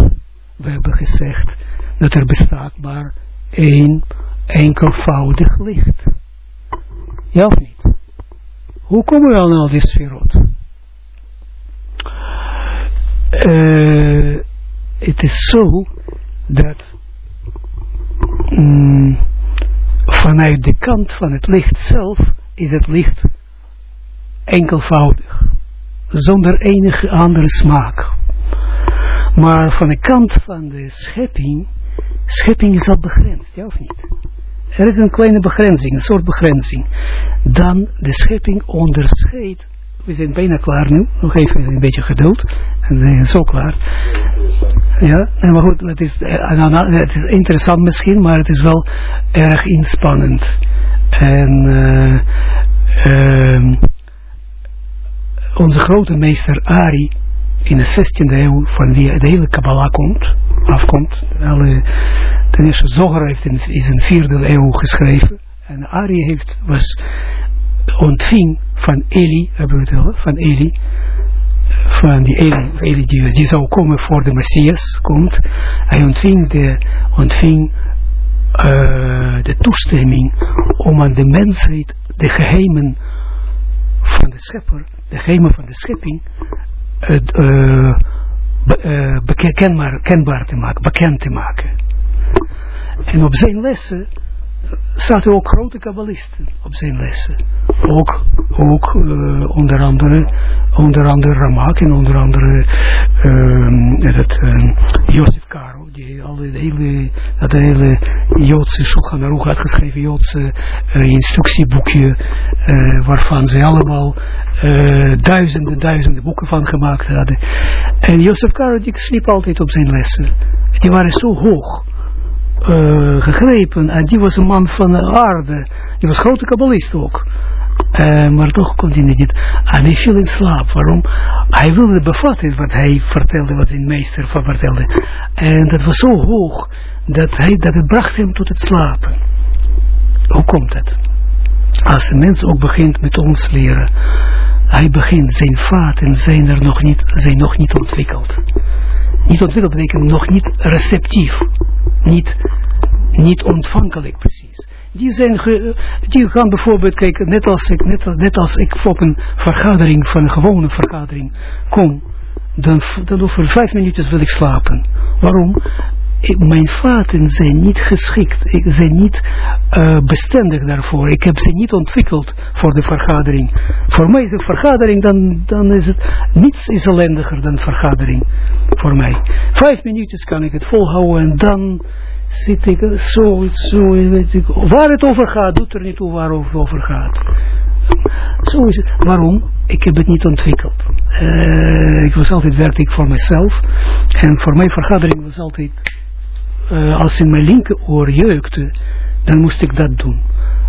We hebben gezegd dat er bestaat maar één enkelvoudig licht. Ja of niet? Hoe komen we aan al die sferot? Uh, het is zo dat mm, vanuit de kant van het licht zelf is het licht enkelvoudig, zonder enige andere smaak. Maar van de kant van de schepping, schepping is al begrensd, ja of niet? Er is een kleine begrenzing, een soort begrenzing. Dan de schepping onderscheidt. We zijn bijna klaar nu, nog even een beetje geduld. En we zijn zo klaar. Ja, maar goed, het is, eh, het is interessant misschien, maar het is wel erg inspannend. En uh, uh, onze grote meester Ari in de 16e eeuw, van wie de hele Kabbalah komt, afkomt. Alle, ten eerste Zoger heeft in, is in de 4e eeuw geschreven. En Ari heeft, was ontving van Eli, hebben we het al, van Eli, van die Eli, Eli die, die zou komen voor de Messias, komt. Hij ontving de, ontving uh, de toestemming om aan de mensheid de geheimen van de schepper, de geheimen van de schepping, uh, kenbaar, kenbaar te maken, bekend te maken. En op zijn lessen zaten ook grote kabbalisten op zijn lessen. Ook, ook uh, onder andere, onder andere Ramak en onder andere uh, dat, Josef Karo, die al hele, dat hele Joodse Shulchan Aruch had geschreven, Joodse instructieboekje, waarvan ze allemaal duizenden, duizenden boeken van gemaakt hadden. En Josef Karo, die sliep altijd op zijn lessen. Die waren zo hoog uh, gegrepen. En die was een man van de aarde. Die was grote kabbalist ook. Uh, maar toch kon hij niet. En hij viel in slaap. Waarom? Hij wilde bevatten wat hij vertelde, wat zijn meester vertelde. En dat was zo hoog, dat, hij, dat het bracht hem tot het slapen. Hoe komt dat? Als een mens ook begint met ons leren, hij begint, zijn vaten zijn er nog niet, zijn nog niet ontwikkeld. Niet ontwikkeld betekent nog niet receptief. Niet, niet ontvankelijk precies. Die, zijn ge, die gaan bijvoorbeeld, kijken, net als ik, net, net als ik op een vergadering, van een gewone vergadering kom, dan, dan over vijf minuutjes wil ik slapen. Waarom? Mijn vaten zijn niet geschikt, ik, zijn niet uh, bestendig daarvoor. Ik heb ze niet ontwikkeld voor de vergadering. Voor mij is een vergadering, dan, dan is het, niets is ellendiger dan vergadering. Voor mij. Vijf minuutjes kan ik het volhouden en dan zit ik zo, zo, weet ik, waar het over gaat, doet er niet toe waar het over gaat. Zo is het. Waarom? Ik heb het niet ontwikkeld. Uh, ik was altijd werkte ik voor mezelf. En voor mijn vergadering was altijd uh, als in mijn linkeroor jeukte, dan moest ik dat doen.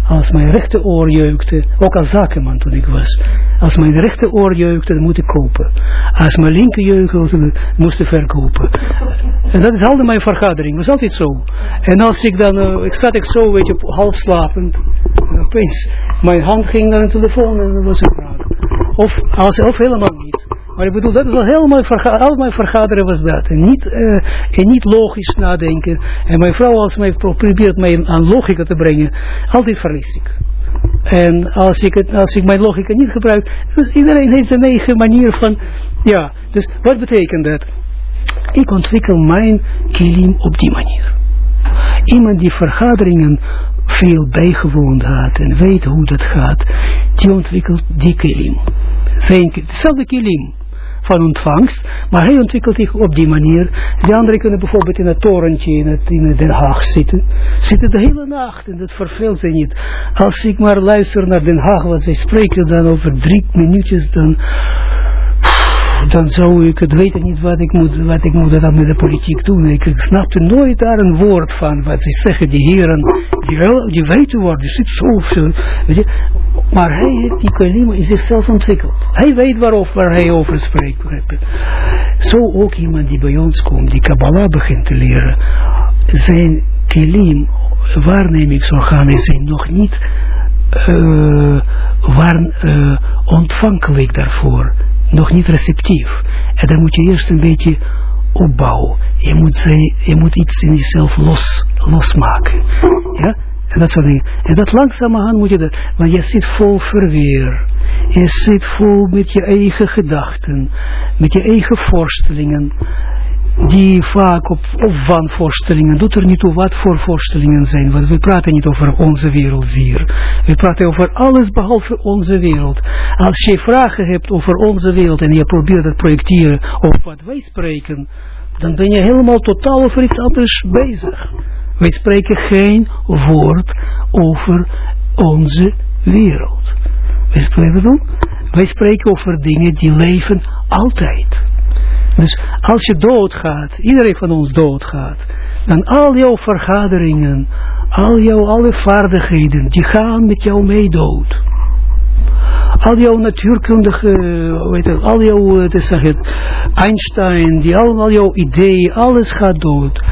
Als mijn rechteroor jeukte, ook als zakenman toen ik was, als mijn rechteroor jeukte, dan moet ik kopen. Als mijn linker jeukte, moest ik verkopen. En dat is altijd mijn vergadering, was altijd zo. En als ik dan, uh, ik zat ik zo, weet je, half slapend, opeens, mijn hand ging naar een telefoon en dan was ik. Of, als, of helemaal niet. Maar ik bedoel, dat is wel helemaal verga al mijn vergaderen was dat. En niet, uh, en niet logisch nadenken. En mijn vrouw, als mij probeert mij aan logica te brengen, altijd verlies ik. En als ik, het, als ik mijn logica niet gebruik, dus iedereen heeft zijn eigen manier van, ja. Dus wat betekent dat? Ik ontwikkel mijn kilim op die manier. Iemand die vergaderingen veel bijgewoond had en weet hoe dat gaat, die ontwikkelt die kilim. Zijn, hetzelfde kilim van ontvangst, maar hij ontwikkelt zich op die manier. De anderen kunnen bijvoorbeeld in het torentje in, het, in Den Haag zitten, zitten de hele nacht en dat verveelt ze niet. Als ik maar luister naar Den Haag, wat zij spreken dan over drie minuutjes, dan dan zou ik het weten niet wat ik moet, wat ik moet dan met de politiek doen. Ik, snapte nooit daar een woord van wat ze zeggen, die heren, die, die weten waar, die zit zo zo. Maar hij heeft die kalima in zichzelf ontwikkeld. Hij weet waarover waar hij over spreekt. Zo ook iemand die bij ons komt, die Kabbalah begint te leren. Zijn kilim, waarnemingsorganen zijn nog niet uh, waar, uh, ontvankelijk daarvoor nog niet receptief. En dan moet je eerst een beetje opbouwen. Je moet, ze, je moet iets in jezelf los, losmaken. Ja? En dat soort dingen. En dat langzamerhand moet je dat, want je zit vol verweer. Je zit vol met je eigen gedachten, met je eigen voorstellingen. Die vaak op, op wanvoorstellingen, doet er niet toe wat voor voorstellingen zijn, want we praten niet over onze wereld hier. We praten over alles behalve onze wereld. Als je vragen hebt over onze wereld en je probeert het projecteren op wat wij spreken, dan ben je helemaal totaal over iets anders bezig. Wij spreken geen woord over onze wereld. Spreken, wij spreken over dingen die leven altijd. Dus als je doodgaat, iedereen van ons doodgaat, dan al jouw vergaderingen, al jouw alle vaardigheden, die gaan met jou mee dood. Al jouw natuurkundige, weet je, al jouw, te zeggen, Einstein, die al, al jouw ideeën, alles gaat dood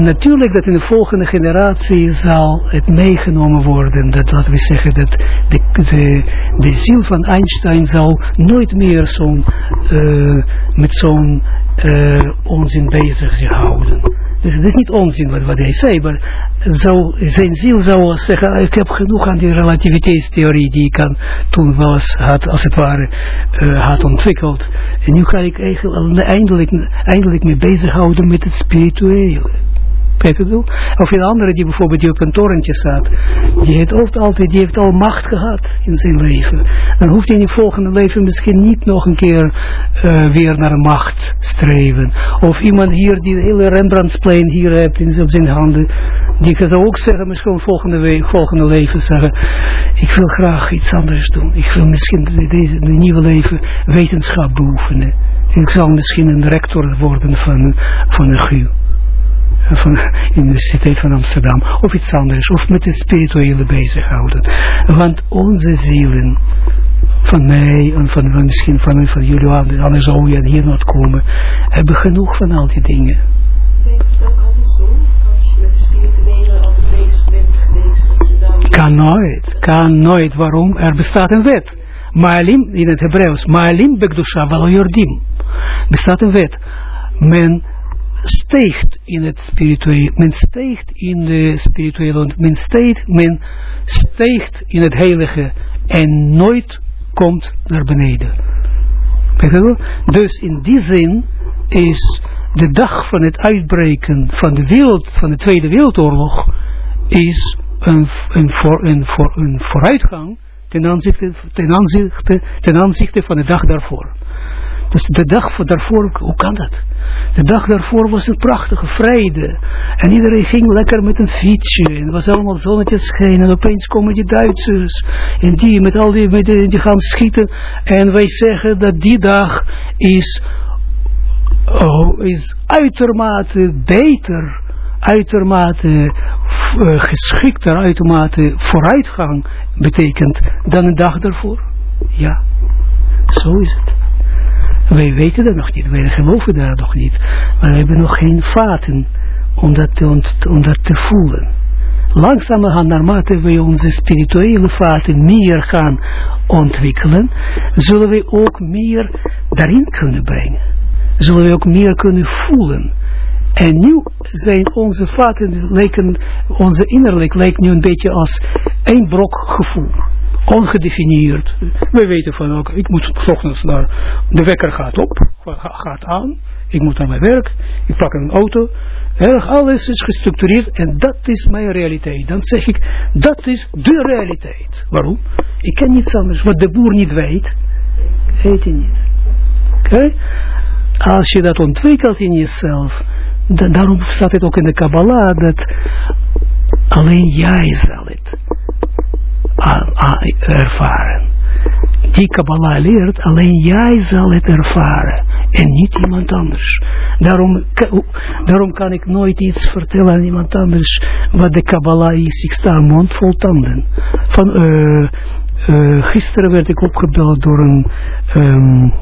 natuurlijk dat in de volgende generatie zal het meegenomen worden. Dat laten we zeggen dat de, de, de ziel van Einstein zal nooit meer zo'n uh, met zo'n uh, onzin bezig zich houden. Dus het is niet onzin wat, wat hij zei, maar zou, zijn ziel zou zeggen, ik heb genoeg aan die relativiteitstheorie die ik aan, toen was, had, als het ware, uh, had ontwikkeld. En nu ga ik eigenlijk eindelijk, eindelijk mee bezighouden met het spirituele. Of een andere die bijvoorbeeld die op een torentje staat. Die heeft altijd, die heeft al macht gehad in zijn leven. Dan hoeft hij in het volgende leven misschien niet nog een keer uh, weer naar macht streven. Of iemand hier die de hele Rembrandtsplein hier heeft in, op zijn handen. Die zou ook zeggen, misschien volgende, volgende leven zeggen. Ik wil graag iets anders doen. Ik wil misschien deze de nieuwe leven wetenschap beoefenen. Ik zal misschien een rector worden van, van een GU van de Universiteit van Amsterdam, of iets anders, of met het spirituele bezighouden. Want onze zielen, van mij en van, van misschien van, van jullie, anders zou je hier nooit komen, hebben genoeg van al die dingen. Kan nooit, kan nooit. Waarom? Er bestaat een wet. Ma'alim, in het Hebreeuws, Ma'alim bekdusha velo yordim. Bestaat een wet. Men steegt in het spirituele, men steegt in de spirituele, men steegt, men steegt in het heilige en nooit komt naar beneden. Dus in die zin is de dag van het uitbreken van de wereld, van de Tweede Wereldoorlog, is een, een, voor, voor, vooruitgang ten aanzichte, ten, ten aanzichte van de dag daarvoor. Dus de dag daarvoor, hoe kan dat? De dag daarvoor was een prachtige vrede. En iedereen ging lekker met een fietsje. En het was allemaal zonnetje schijnen. En opeens komen die Duitsers. En die met al die, met die, gaan schieten. En wij zeggen dat die dag is, oh, is uitermate beter. Uitermate uh, geschikter, uitermate vooruitgang betekent dan een dag daarvoor. Ja, zo is het. Wij weten dat nog niet, wij geloven daar nog niet. Maar we hebben nog geen vaten om dat te, om dat te voelen. Langzamerhand, naarmate wij onze spirituele vaten meer gaan ontwikkelen, zullen we ook meer daarin kunnen brengen. Zullen we ook meer kunnen voelen. En nu zijn onze vaten, lijken, onze innerlijk lijkt nu een beetje als één brok gevoel ongedefinieerd. We weten van, ook, ik moet ochtends naar, de wekker gaat op, gaat aan, ik moet naar mijn werk, ik pak een auto, erg alles is gestructureerd en dat is mijn realiteit. Dan zeg ik, dat is de realiteit. Waarom? Ik ken niets anders. Wat de boer niet weet, weet hij niet. Oké? Als je dat ontwikkelt in jezelf, daarom staat het ook in de Kabbalah, dat alleen jij zal het ervaren. Die Kabbalah leert, alleen jij zal het ervaren en niet iemand anders. Daarom, daarom kan ik nooit iets vertellen aan iemand anders wat de Kabbalah is. Ik sta mond vol tanden. Van, uh, uh, gisteren werd ik opgebeld door een, um,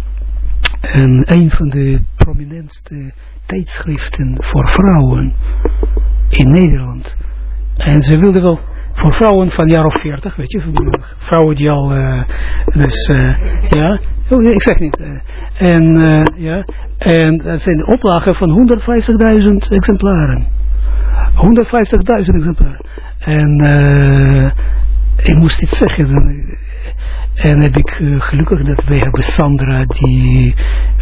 een, een van de prominentste tijdschriften voor vrouwen in Nederland. En ze wilde wel voor vrouwen van jaar of 40, weet je, vrouwen die al, uh, dus, uh, ja, ik zeg niet, uh, en, ja, en dat zijn oplagen van 150.000 exemplaren. 150.000 exemplaren. En ik moest iets zeggen. En heb ik gelukkig dat wij hebben Sandra, die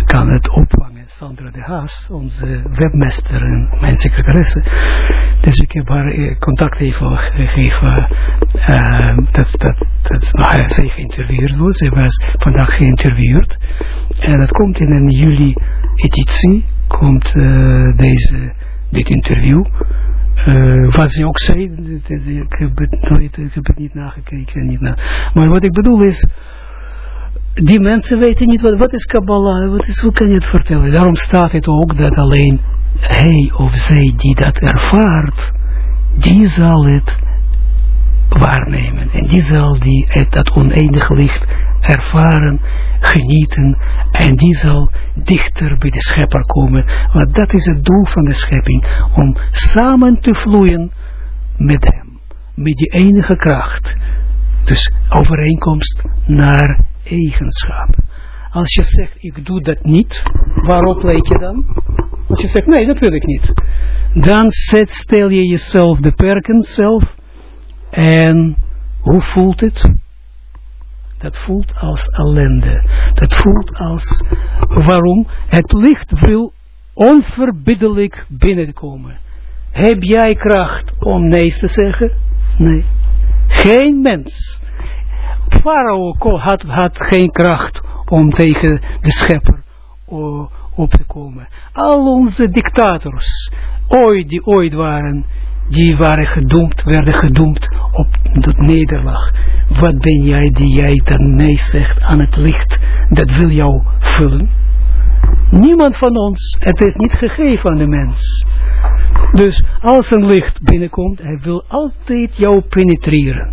kan het opvangen. Sandra de Haas, onze webmaster en mijn secretaresse. Dus ik heb haar eh, contact even gegeven, uh, dat, dat, dat nou, zij geïnterviewd wordt. Ze was vandaag geïnterviewd. En dat komt in een juli editie, komt deze, dit interview. Uh, wat ze ook zei, ik heb het, ik heb het niet nagekeken. Niet. Maar wat ik bedoel is, die mensen weten niet wat, wat is Kabbalah, wat is, hoe kan je het vertellen. Daarom staat het ook dat alleen hij of zij die dat ervaart, die zal het waarnemen. En die zal die, het, dat oneindig licht ervaren, genieten. En die zal dichter bij de schepper komen. Want dat is het doel van de schepping. Om samen te vloeien met hem. Met die enige kracht. Dus overeenkomst naar eigenschappen. Als je zegt, ik doe dat niet, waarop leek je dan? Als je zegt, nee, dat wil ik niet. Dan zet, stel je jezelf de perken zelf. En hoe voelt het? Dat voelt als ellende. Dat voelt als, waarom? Het licht wil onverbiddelijk binnenkomen. Heb jij kracht om nee te zeggen? Nee. Geen mens. Farao had, geen kracht om tegen de schepper op te komen. Al onze dictators, ooit die ooit waren, die waren gedoemd, werden gedoemd op de nederlaag. Wat ben jij die jij dan nee zegt aan het licht, dat wil jou vullen? Niemand van ons, het is niet gegeven aan de mens. Dus als een licht binnenkomt, hij wil altijd jou penetreren.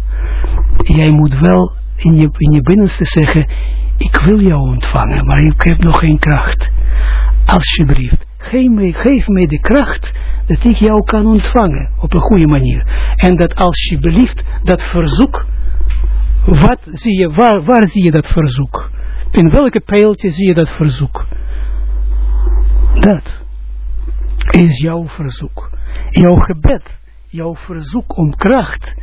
Jij moet wel in je, in je binnenste zeggen, ik wil jou ontvangen, maar ik heb nog geen kracht. Alsjeblieft, geef mij, geef mij de kracht dat ik jou kan ontvangen op een goede manier. En dat alsjeblieft, dat verzoek, wat zie je, waar, waar zie je dat verzoek? In welke pijltje zie je dat verzoek? Dat is jouw verzoek. Jouw gebed, jouw verzoek om kracht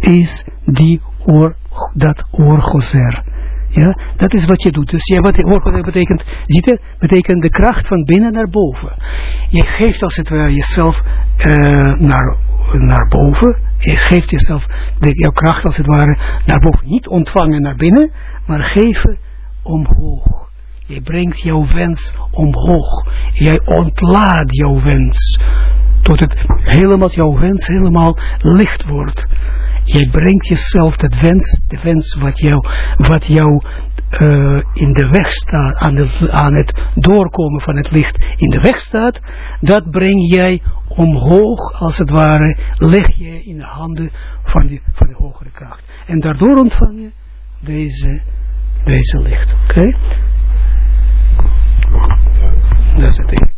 is die oor, dat oorgozer. Ja, dat is wat je doet. Dus ja, wat oorgozer betekent, ziet je, betekent de kracht van binnen naar boven. Je geeft als het ware jezelf uh, naar, naar boven. Je geeft jezelf de, jouw kracht als het ware naar boven. Niet ontvangen naar binnen, maar geven omhoog. Je brengt jouw wens omhoog. Jij ontlaadt jouw wens. Tot het helemaal, jouw wens helemaal licht wordt. Jij brengt jezelf dat wens, de wens wat jou, wat jou uh, in de weg staat, aan, de, aan het doorkomen van het licht in de weg staat, dat breng jij omhoog, als het ware, leg je in de handen van, die, van de hogere kracht. En daardoor ontvang je deze, deze licht. Oké? Dat is het